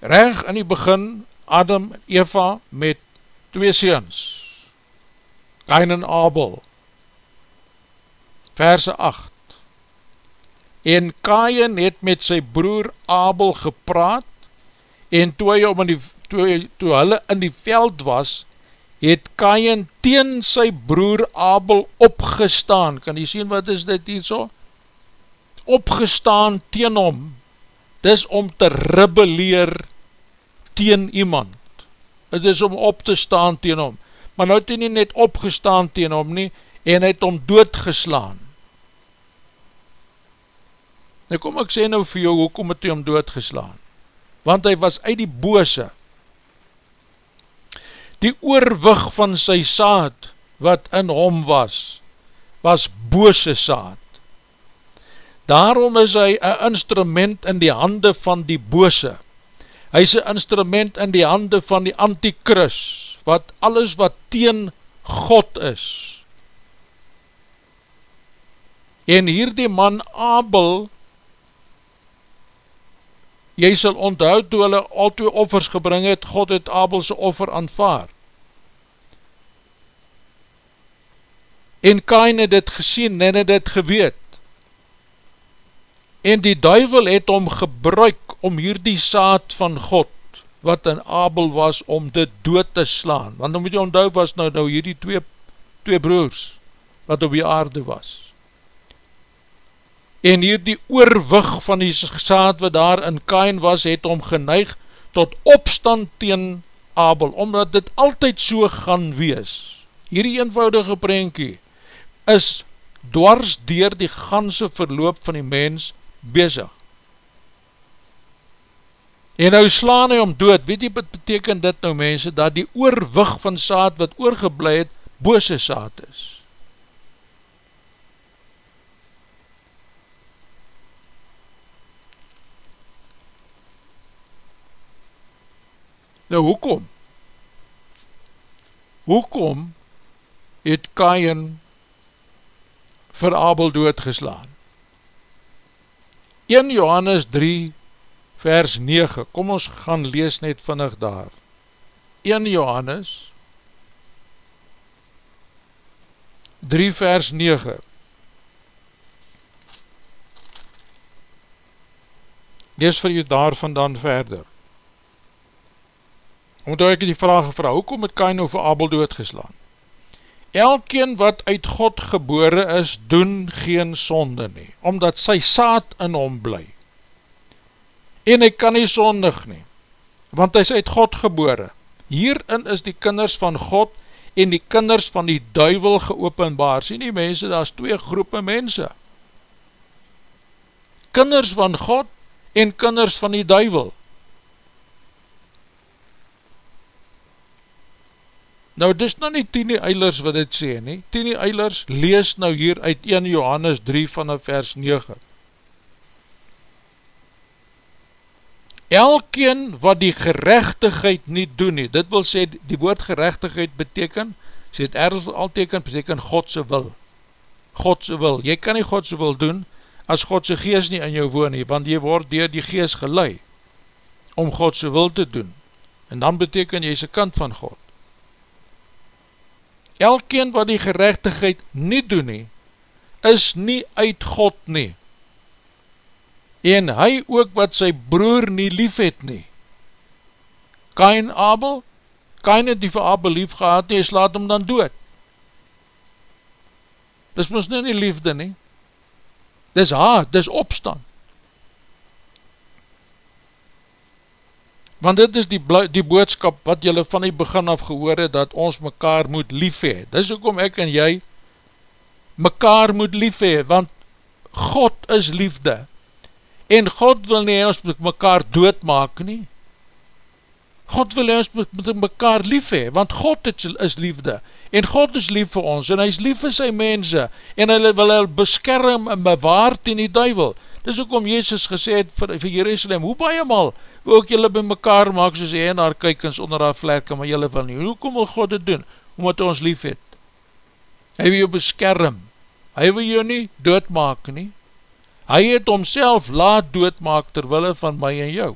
Reg in die begin, Adam en Eva met twee seens, Kain en Abel, verse 8, en Kain het met sy broer Abel gepraat, en toe, hy om in die, toe, toe hulle in die veld was, het Kain teen sy broer Abel opgestaan, kan jy sien wat is dit hier so? Opgestaan teen hom, dis om te rebeleer teen iemand, het is om op te staan teen hom, maar nou het hy nie net opgestaan teen hom nie, en het hom doodgeslaan. Nou kom ek sê nou vir jou, hoekom het hy hom doodgeslaan? Want hy was uit die bose, die oorwig van sy saad wat in hom was, was bose saad. Daarom is hy een instrument in die hande van die bose. Hy is een instrument in die hande van die antikris, wat alles wat teen God is. En hier die man Abel, jy sal onthoud toe hulle al twee offers gebring het, God het Abelse offer aanvaard. En Kain het dit gesien en het dit geweet. En die duivel het om gebruik om hier die saad van God, wat in Abel was, om dit dood te slaan. Want dan moet jy onthou was nou, nou hier die twee, twee broers, wat op die aarde was en hier die oorwig van die saad wat daar in Kain was, het om geneig tot opstand teen Abel, omdat dit altyd so gaan wees. Hierdie eenvoudige prentjie is dwars dier die ganse verloop van die mens bezig. En nou slaan hy om dood, weet jy wat beteken dit nou mense, dat die oorwig van saad wat oorgeblij het, bose saad is. Nou hoekom? Hoekom het Kain vir Abel doodgeslaan? 1 Johannes 3 vers 9, kom ons gaan lees net vinnig daar. 1 Johannes 3 vers 9 Lees vir jy daar vandaan verder omdat ek die vraag gevraag, hoekom het Kain over Abel doodgeslaan? Elkeen wat uit God gebore is, doen geen sonde nie, omdat sy saad in hom bly. En hy kan nie sondig nie, want hy is uit God gebore. Hierin is die kinders van God en die kinders van die duivel geopenbaar. Sien die mense, daar is twee groepe mense. Kinders van God en kinders van die duivel. Nou, dis nou nie Tini Eilers wat dit sê nie. Tini Eilers lees nou hier uit 1 Johannes 3 van vers 9. Elkeen wat die gerechtigheid nie doen nie, dit wil sê, die woord gerechtigheid beteken, sê het ergens al teken, beteken Godse wil. Godse wil. Jy kan nie Godse wil doen, as Godse gees nie in jou woon nie, want jy word dier die gees gelei, om Godse wil te doen. En dan beteken jy is een kant van God elkeen wat die gerechtigheid nie doen nie, is nie uit God nie. En hy ook wat sy broer nie lief het nie. Kain Abel, Kain het die vir Abel lief gehad nie, hy slaat hom dan dood. Dis ons nie nie liefde nie. Dis haat, dis opstand. Want dit is die, die boodskap wat jylle van die begin af gehoor het, dat ons mekaar moet lief hee, dis ook om ek en jy mekaar moet lief hee, want God is liefde, en God wil nie ons met mekaar doodmaak nie, God wil ons met mekaar lief hee, want God is liefde, en God is lief vir ons, en hy is lief vir sy mense, en hy wil hy beskerm en bewaard in die duivel, Dis ook om Jezus gesê het vir, vir Jerusalem, hoe baie mal wil ek julle by mekaar maak soos en haar kykens onder haar vlerke, maar julle wil nie. Hoe kom wil God dit doen? Omdat hy ons lief het. Hy wil jou beskerm. Hy wil jou nie doodmaak nie. Hy het homself laat doodmaak terwille van my en jou.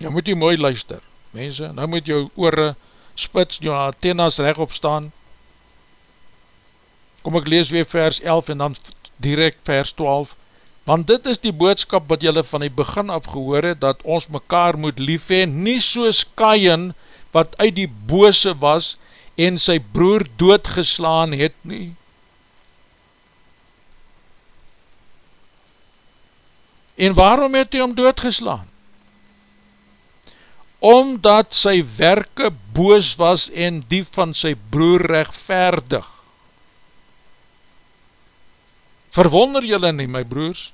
Nou moet jy mooi luister, mense, nou moet jou oore spits, jou antennas recht staan. Kom ek lees weer vers 11 en dan direct vers 12. Want dit is die boodskap wat jylle van die begin af gehoor het, dat ons mekaar moet lief heen, nie soos Kain, wat uit die bose was, en sy broer doodgeslaan het nie. En waarom het hy om doodgeslaan? Omdat sy werke boos was en die van sy broer rechtvaardig. Verwonder jylle nie, my broers,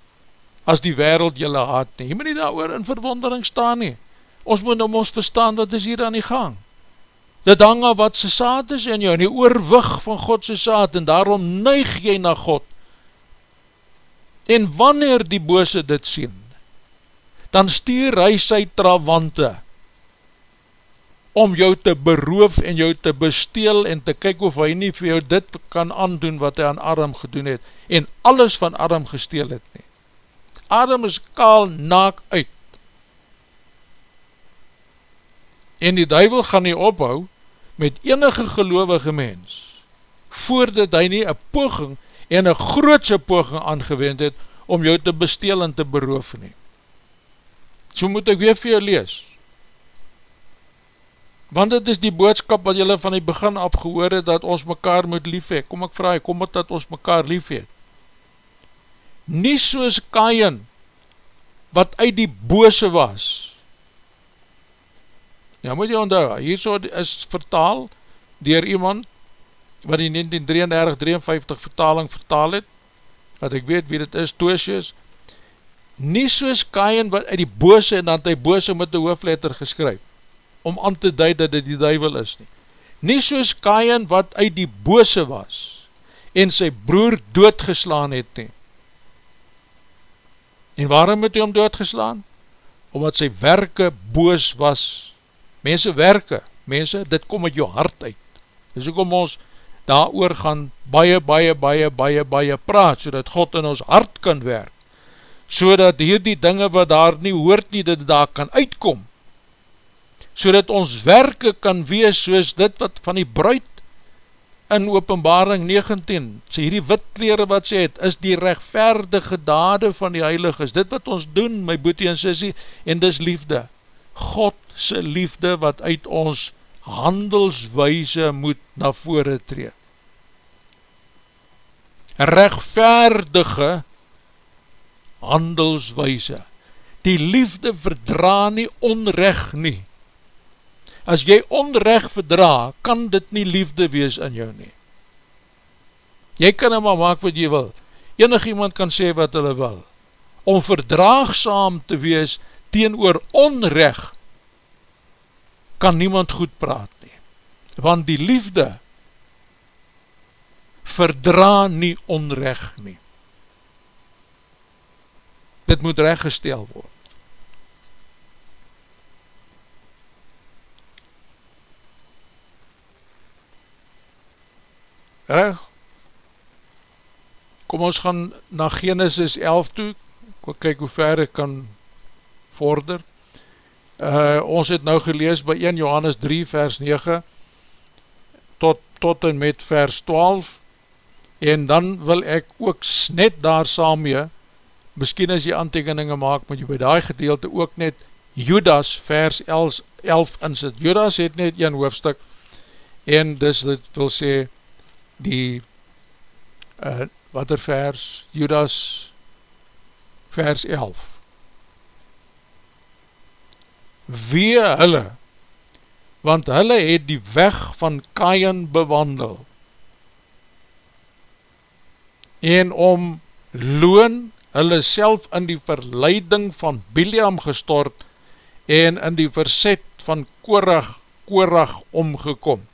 as die wereld jylle haat nie. Jy moet nie daar in verwondering staan nie. Ons moet om ons verstaan wat is hier aan die gang. Dit hang af wat sy saad is in jou, en die oorwig van Godse saad, en daarom neig jy na God. En wanneer die bose dit sien, dan stuur hy sy trawante, om jou te beroof en jou te besteel en te kyk of hy nie vir jou dit kan aandoen wat hy aan Adam gedoen het en alles van Adam gesteel het nie. Adam is kaal naak uit. En die duivel gaan nie ophou met enige gelovige mens voordat hy nie een poging en een grootse poging aangewend het om jou te besteel en te beroof nie. So moet ek weer vir jou lees want het is die boodskap wat jylle van die begin af gehoor het, dat ons mekaar moet lief hee, kom ek vraag, kom het dat ons mekaar lief hee, nie soos Kain, wat uit die bose was, ja moet jy onthou, hier so is vertaal, dier iemand, wat die 1933-53 vertaling vertaal het, wat ek weet wie dit is, Toosius, nie soos Kain, wat uit die bose, en dan het hy bose met die hoofletter geskryf, om aan te duid dat dit die duivel is nie. Nie soos Kain wat uit die bose was en sy broer doodgeslaan het nie. En waarom het hy om doodgeslaan? Omdat sy werke boos was. Mense werke, mense, dit kom uit jou hart uit. Dis ook om ons daar oor gaan baie, baie, baie, baie, baie praat, so dat God in ons hart kan werk. So dat hier die dinge wat daar nie hoort nie, dat daar kan uitkom so dat ons werke kan wees soos dit wat van die bruid in openbaring 19, sê hierdie witkleren wat sê het, is die rechtvaardige dade van die heilig is, dit wat ons doen, my boete en sissie, en dis liefde, Godse liefde wat uit ons handelswijze moet na vore tree. Rechtvaardige handelswijze, die liefde verdra nie onrecht nie, as jy onrecht verdra, kan dit nie liefde wees in jou nie. Jy kan nou maar maak wat jy wil. Enig iemand kan sê wat hulle wil. Om verdraagsaam te wees teen oor onrecht, kan niemand goed praat nie. Want die liefde verdra nie onrecht nie. Dit moet recht gestel word. Reg? Kom ons gaan na Genesis 11 toe, ek kyk hoe ver ek kan vorder. Uh, ons het nou gelees by 1 Johannes 3 vers 9 tot, tot en met vers 12 en dan wil ek ook net daar saam mee, miskien as jy aantekeningen maak, moet jy by die gedeelte ook net Judas vers 11, 11 insit. Judas het net een hoofdstuk en dus dit wil sê die uh, wat er vers? Judas vers 11 Wee hulle want hulle het die weg van Kain bewandel. En om loon hulle self in die verleiding van Biliam gestort en in die verset van Korag, Korag omgekom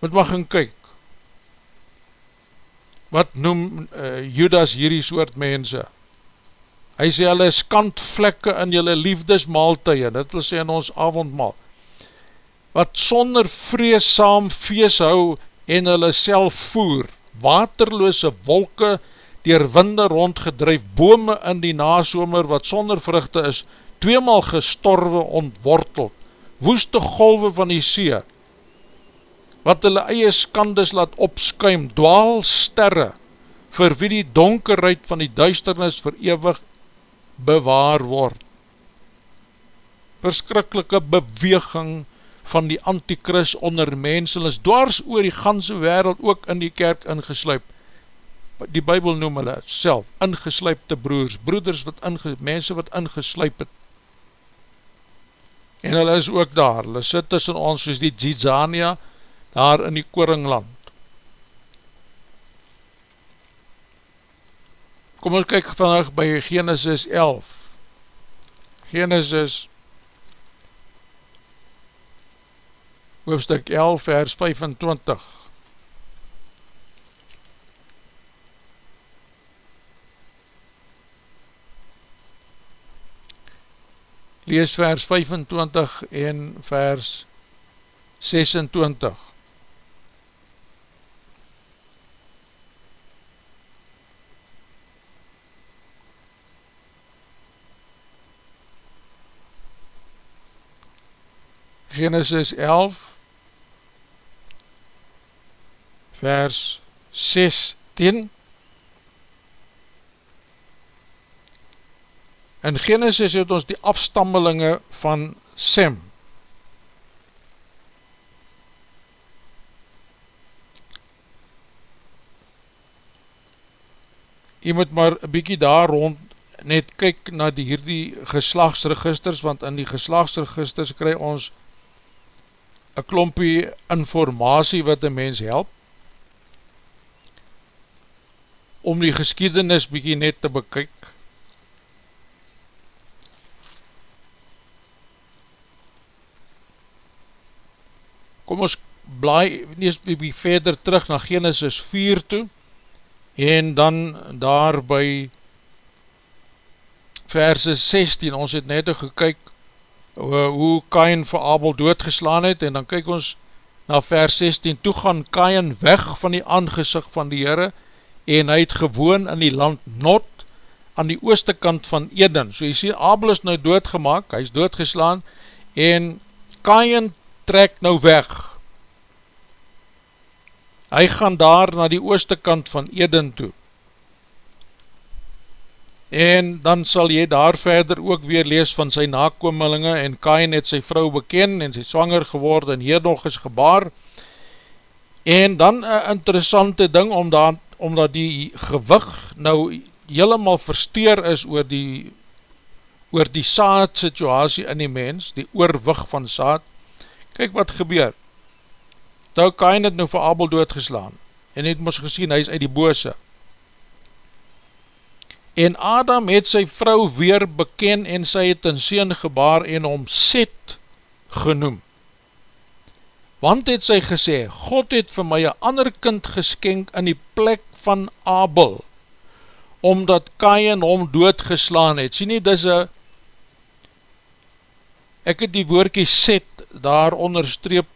moet maar gaan kyk. Wat noem uh, Judas hierdie soort mense? Hy sê hulle is kantvlekke in julle liefdesmaaltuie, dit wil sê in ons avondmaal, wat sonder vreesaam fees hou en hulle self voer, waterloose wolke dier winde rondgedrijf, bome in die nasomer wat sonder vruchte is, tweemaal gestorwe ontworteld, woeste golwe van die see, wat hulle eie skandes laat opskuim, dwaal sterre, vir wie die donkerheid van die duisternis verewig bewaar word. Verskrikkelike beweging van die antikris onder mens, hulle is dwars oor die ganse wereld ook in die kerk ingesluip. Die bybel noem hulle self, ingesluipte broers, broeders wat inge, mense wat ingesluip het. En hulle is ook daar, hulle sit tussen ons soos die Jizania, daar in die Koringland. Kom ons kyk vandag by Genesis 11. Genesis hoofdstuk 11 vers 25. Lees vers 25 en vers 26. Genesis 11 vers 16 In Genesis het ons die afstammelinge van Sem. Jy moet maar bykie daar rond net kyk na die hierdie geslagsregisters, want in die geslagsregisters kry ons een klompie informatie wat een mens help, om die geskiedenis bykie net te bekyk. Kom ons blaai nees bykie verder terug na Genesis 4 toe, en dan daar by verse 16, ons het net gekyk hoe Kain vir Abel doodgeslaan het, en dan kyk ons na vers 16, toe gaan Kain weg van die aangezicht van die Heere, en hy het gewoon in die land Not, aan die ooste kant van Eden, so jy sê, Abel is nou doodgemaak, hy is doodgeslaan, en Kain trek nou weg, hy gaan daar na die ooste kant van Eden toe, en dan sal jy daar verder ook weer lees van sy nakomelinge en Kain het sy vrou beken en sy swanger geword en hier nog is gebaar. En dan een interessante ding omdat, omdat die gewig nou helemaal versteer is oor die oor die saad situasie in die mens, die oorwig van saad. Kyk wat gebeur. Nou Kain het nou vir Abel doodgeslaan en het ons gesien, hy is uit die bose En Adam het sy vrou weer beken en sy het een seen gebaar en om Set genoem. Want het sy gesê, God het vir my een ander kind geskenk in die plek van Abel, omdat Kain hom doodgeslaan het. Sien nie, dis een, ek het die woordkie Set daar onderstreep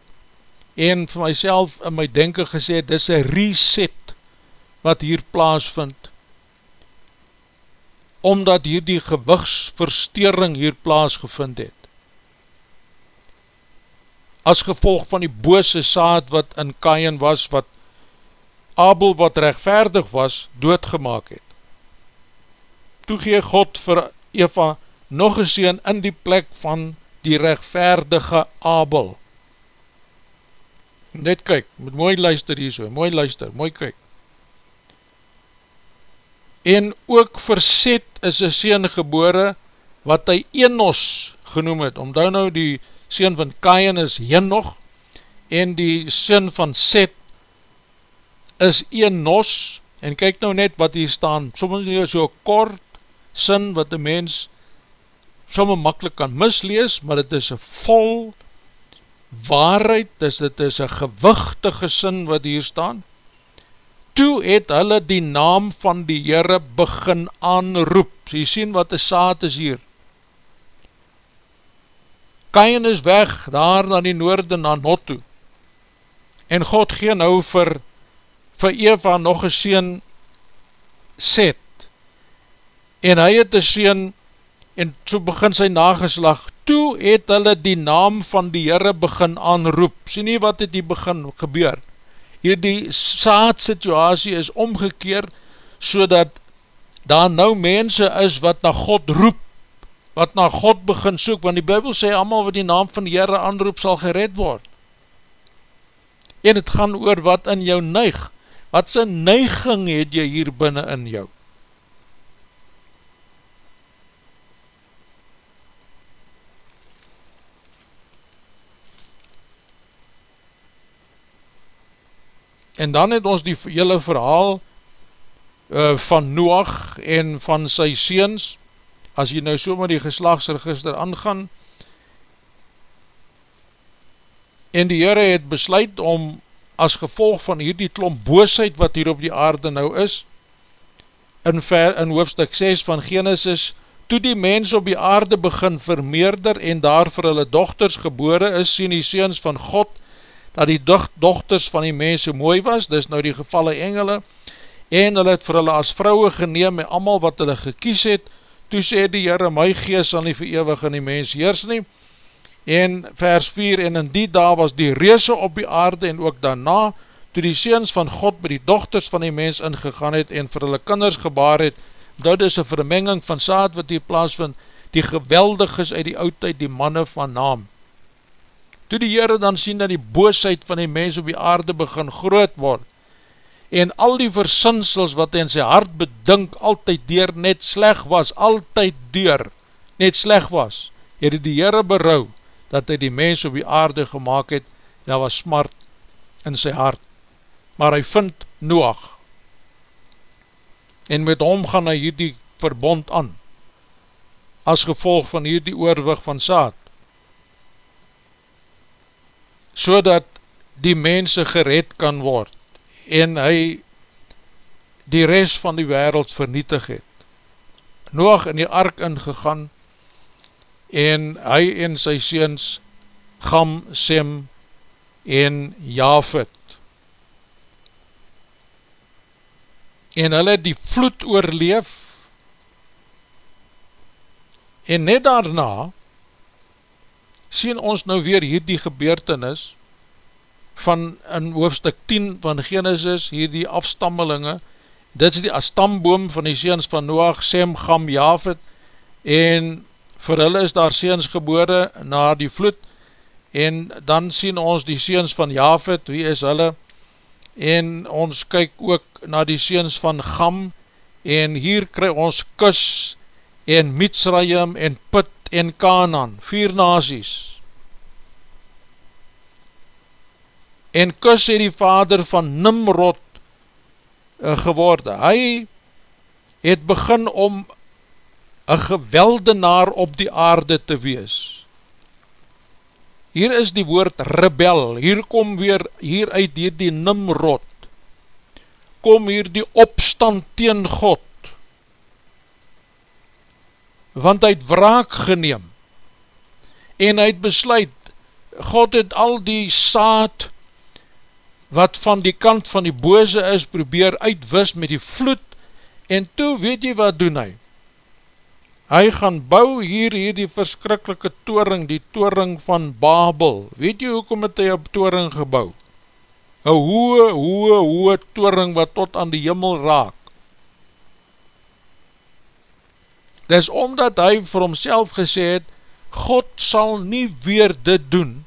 en vir myself in my denken gesê, dis een reset wat hier plaas vind omdat hier die gewigsverstering hier plaasgevind het. As gevolg van die bose saad wat in Kain was, wat Abel wat rechtvaardig was, doodgemaak het. Toe gee God vir Eva nog een sien in die plek van die rechtvaardige Abel. Net kyk, moet mooi luister hier so, mooi luister, mooi kyk en ook verset is een seen gebore wat hy Enos genoem het, omdat nou die seen van Kain is Henog en die seen van Set is Enos. En kyk nou net wat hier staan, soms hier so kort sin wat die mens soms makkelijk kan mislees, maar dit is een vol waarheid, dus dit is een gewichtige sin wat hier staan toe het hulle die naam van die Heere begin aanroep. So jy sien wat die saad is hier. Kain is weg, daar na die noorde, na Not toe. En God gee nou vir, vir Eva nog een sien set. En hy het een sien, en so begin sy nageslag, toe het hulle die naam van die Heere begin aanroep. Sien nie wat het die begin gebeur? Hier die saad situasie is omgekeer, so dat daar nou mense is wat na God roep, wat na God begin soek, want die Bijbel sê, allemaal wat die naam van die Heere aanroep, sal gered word. En het gaan oor wat in jou neig, wat sy neiging het jy hier binnen in jou. En dan het ons die hele verhaal uh, van Noach en van sy seens, as jy nou so met die geslagsregister aangaan, en die Heere het besluit om as gevolg van hierdie klomp boosheid wat hier op die aarde nou is, in, ver, in hoofdstuk 6 van Genesis, toe die mens op die aarde begin vermeerder en daar vir hulle dochters gebore is, sien die seens van God, dat die dochters van die mense mooi was, dis nou die gevalle engele, en hulle het vir hulle as vrouwe geneem met amal wat hulle gekies het, toe sê die Heere, my gees sal nie verewig in die mens heers nie, en vers 4, en in die dag was die reese op die aarde, en ook daarna, toe die seens van God by die dochters van die mens ingegaan het, en vir hulle kinders gebaar het, dit is een vermenging van saad wat hier plaas vind, die geweldig is uit die oudheid, die manne van naam, toe die Heere dan sien dat die boosheid van die mens op die aarde begin groot word, en al die versinsels wat in sy hart bedink altyd deur net sleg was, altyd deur net sleg was, het die Heere berou, dat hy die mens op die aarde gemaakt het, daar was smart in sy hart, maar hy vind Noach, en met hom gaan hy hierdie verbond aan, as gevolg van hierdie oorwig van saad, so dat die mense gered kan word en hy die rest van die wereld vernietig het. Noach in die ark ingegaan en hy en sy seens Gam, Sem en Javit en hulle die vloed oorleef en net daarna sien ons nou weer hierdie gebeurtenis van in hoofdstuk 10 van Genesis, hierdie afstammelinge, dit is die astamboom van die seens van Noach, Sem, Gam, Javit, en vir hulle is daar seens gebore na die vloed, en dan sien ons die seens van Javit, wie is hulle, en ons kyk ook na die seens van Gam, en hier kry ons Kus, en Mitzrayim, en Put, en Kanaan, vier nazies. En Kus het die vader van Nimrod uh, geworde. Hy het begin om een geweldenaar op die aarde te wees. Hier is die woord rebel, hier kom weer, hier uit hier die Nimrod, kom hier die opstand teen God, want hy het wraak geneem, en hy het besluit, God het al die saad, wat van die kant van die bose is, probeer uitwis met die vloed, en toe weet jy wat doen hy? Hy gaan bou hier, hier die verskrikkelike toring, die toring van Babel. Weet jy hoekom het hy op toring gebouw? Een hoë, hoë, hoë toring wat tot aan die jimmel raak. Dis omdat hy vir homself gesê het, God sal nie weer dit doen,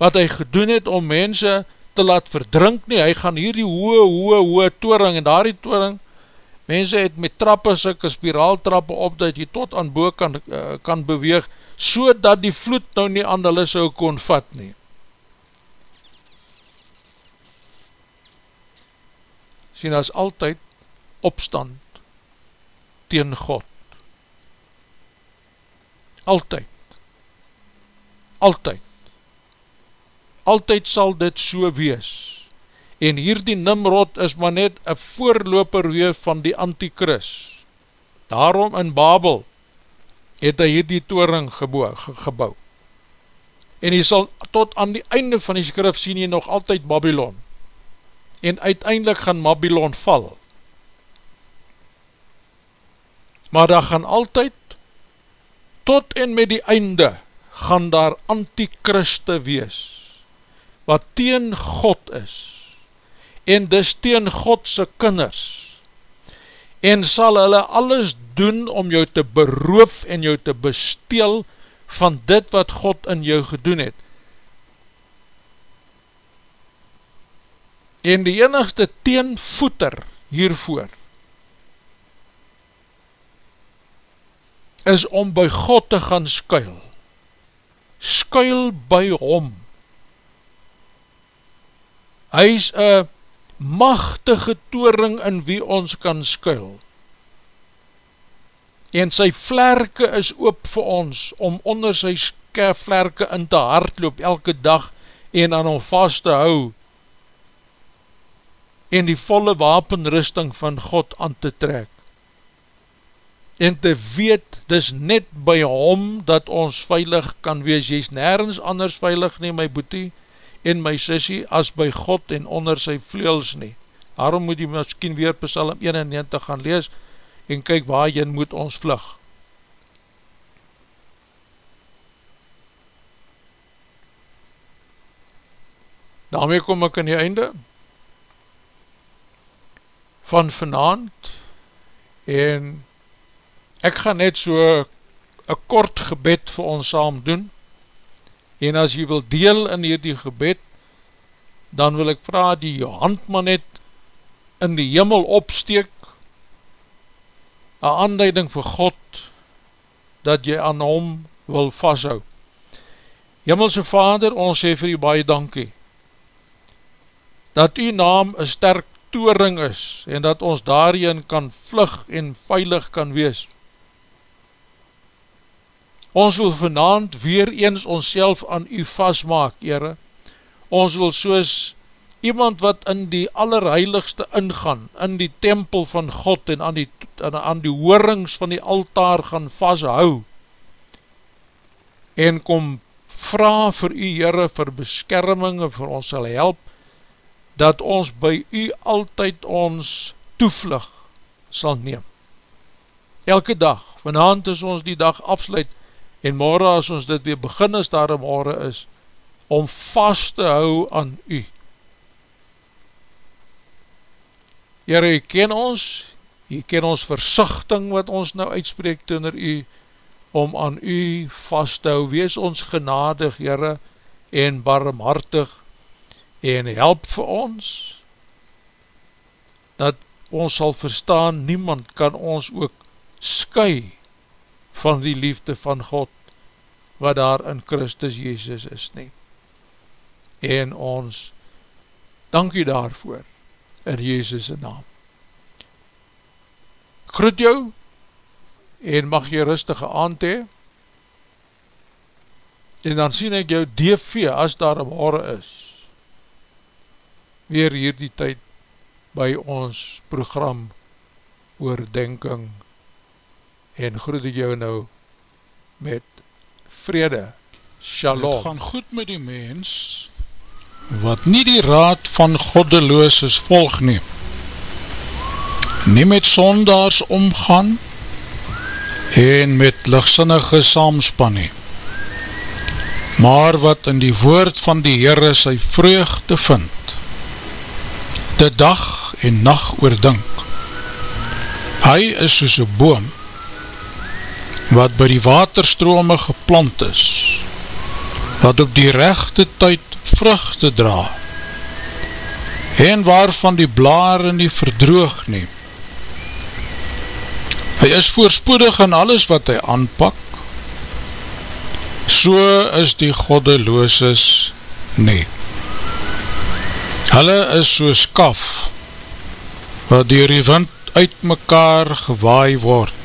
wat hy gedoen het om mense te laat verdrink nie, hy gaan hier die hoë, hoë, hoë toering, en daar die toering, mense het met trappe, sikke spiraaltrappe op, dat jy tot aan boek kan, uh, kan beweeg, so dat die vloed nou nie aan hulle so kon vat nie. Sien, as altyd opstand teen God altyd, altyd, altyd sal dit so wees, en hierdie Nimrod is maar net een voorloper weer van die antikris. Daarom in Babel het hy hierdie toering gebouw, gebouw. En hy sal tot aan die einde van die skrif sien hy nog altyd Babylon. En uiteindelik gaan Babylon val. Maar daar gaan altyd, tot en met die einde, gaan daar antikriste wees, wat teen God is, en dis teen Godse kinders, en sal hulle alles doen om jou te beroof en jou te besteel van dit wat God in jou gedoen het. En die enigste teenvoeter hiervoor, is om by God te gaan skuil. Skuil by hom. Hy is een machtige toering in wie ons kan skuil. En sy vlerke is oop vir ons om onder sy vlerke in te hardloop elke dag en aan hom vast te hou en die volle wapenrusting van God aan te trek. En te weet, dis net by hom dat ons veilig kan wees, jy is nergens anders veilig nie, my boetie, en my sissie as by God en onder sy vleels nie. Daarom moet jy miskien weer Psalm 91 gaan lees en kyk waar jy moet ons vlug. Daarmee kom ek in die einde van vanavond en ek gaan net so een kort gebed vir ons saam doen. En as jy wil deel in hierdie gebed, dan wil ek vraag die jou hand maar net in die jimmel opsteek, een aanduiding vir God, dat jy aan hom wil vasthou. Jimmelse Vader, ons sê vir jy baie dankie, dat jy naam een sterk toering is, en dat ons daarin kan vlug en veilig kan wees, Ons wil vanavond weer eens ons self aan u vastmaak, Heere. Ons wil soos iemand wat in die allerheiligste ingaan, in die tempel van God en aan die, aan die hoorings van die altaar gaan vasthou en kom vraag vir u, Heere, vir beskerming en vir ons sal help, dat ons by u altyd ons toevlug sal neem. Elke dag, vanavond is ons die dag afsluit, en morgen as ons dit weer begin as daar een morgen is, om vast te hou aan u. Heere, u ken ons, u ken ons versichting wat ons nou uitspreek toener u, om aan u vast te hou, wees ons genadig, Heere, en barmhartig, en help vir ons, dat ons sal verstaan, niemand kan ons ook sky van die liefde van God wat daar in Christus Jezus is nie. En ons dank u daarvoor in Jezus' naam. Groet jou en mag jy rustige aand hee en dan sien ek jou DV as daar een ware is weer hier die tyd by ons program oordenking en groet jou nou met vrede, shalom. Het gaan goed met die mens, wat nie die raad van goddeloos is volg nie, nie met sondaars omgaan, en met lichtsinnige saamspan nie, maar wat in die woord van die Heere sy vreugde vind, de dag en nacht oordink, hy is soos een boom, wat by die waterstrome geplant is, wat op die rechte tyd vruchte dra, en waarvan die blaar in die verdroog neem. Hy is voorspoedig in alles wat hy aanpak, so is die goddelooses nie. Hulle is so skaf, wat dier die wind uit mekaar gewaai word,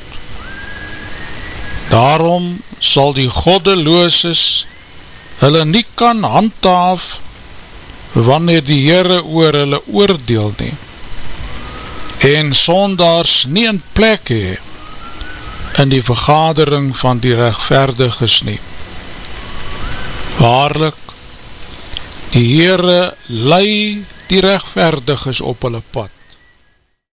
Daarom sal die goddelooses hulle nie kan handhaaf wanneer die Heere oor hulle oordeel nie, en sondaars nie in plek hee, in die vergadering van die rechtverdiges nie. Waarlik, die Heere lei die rechtverdiges op hulle pad,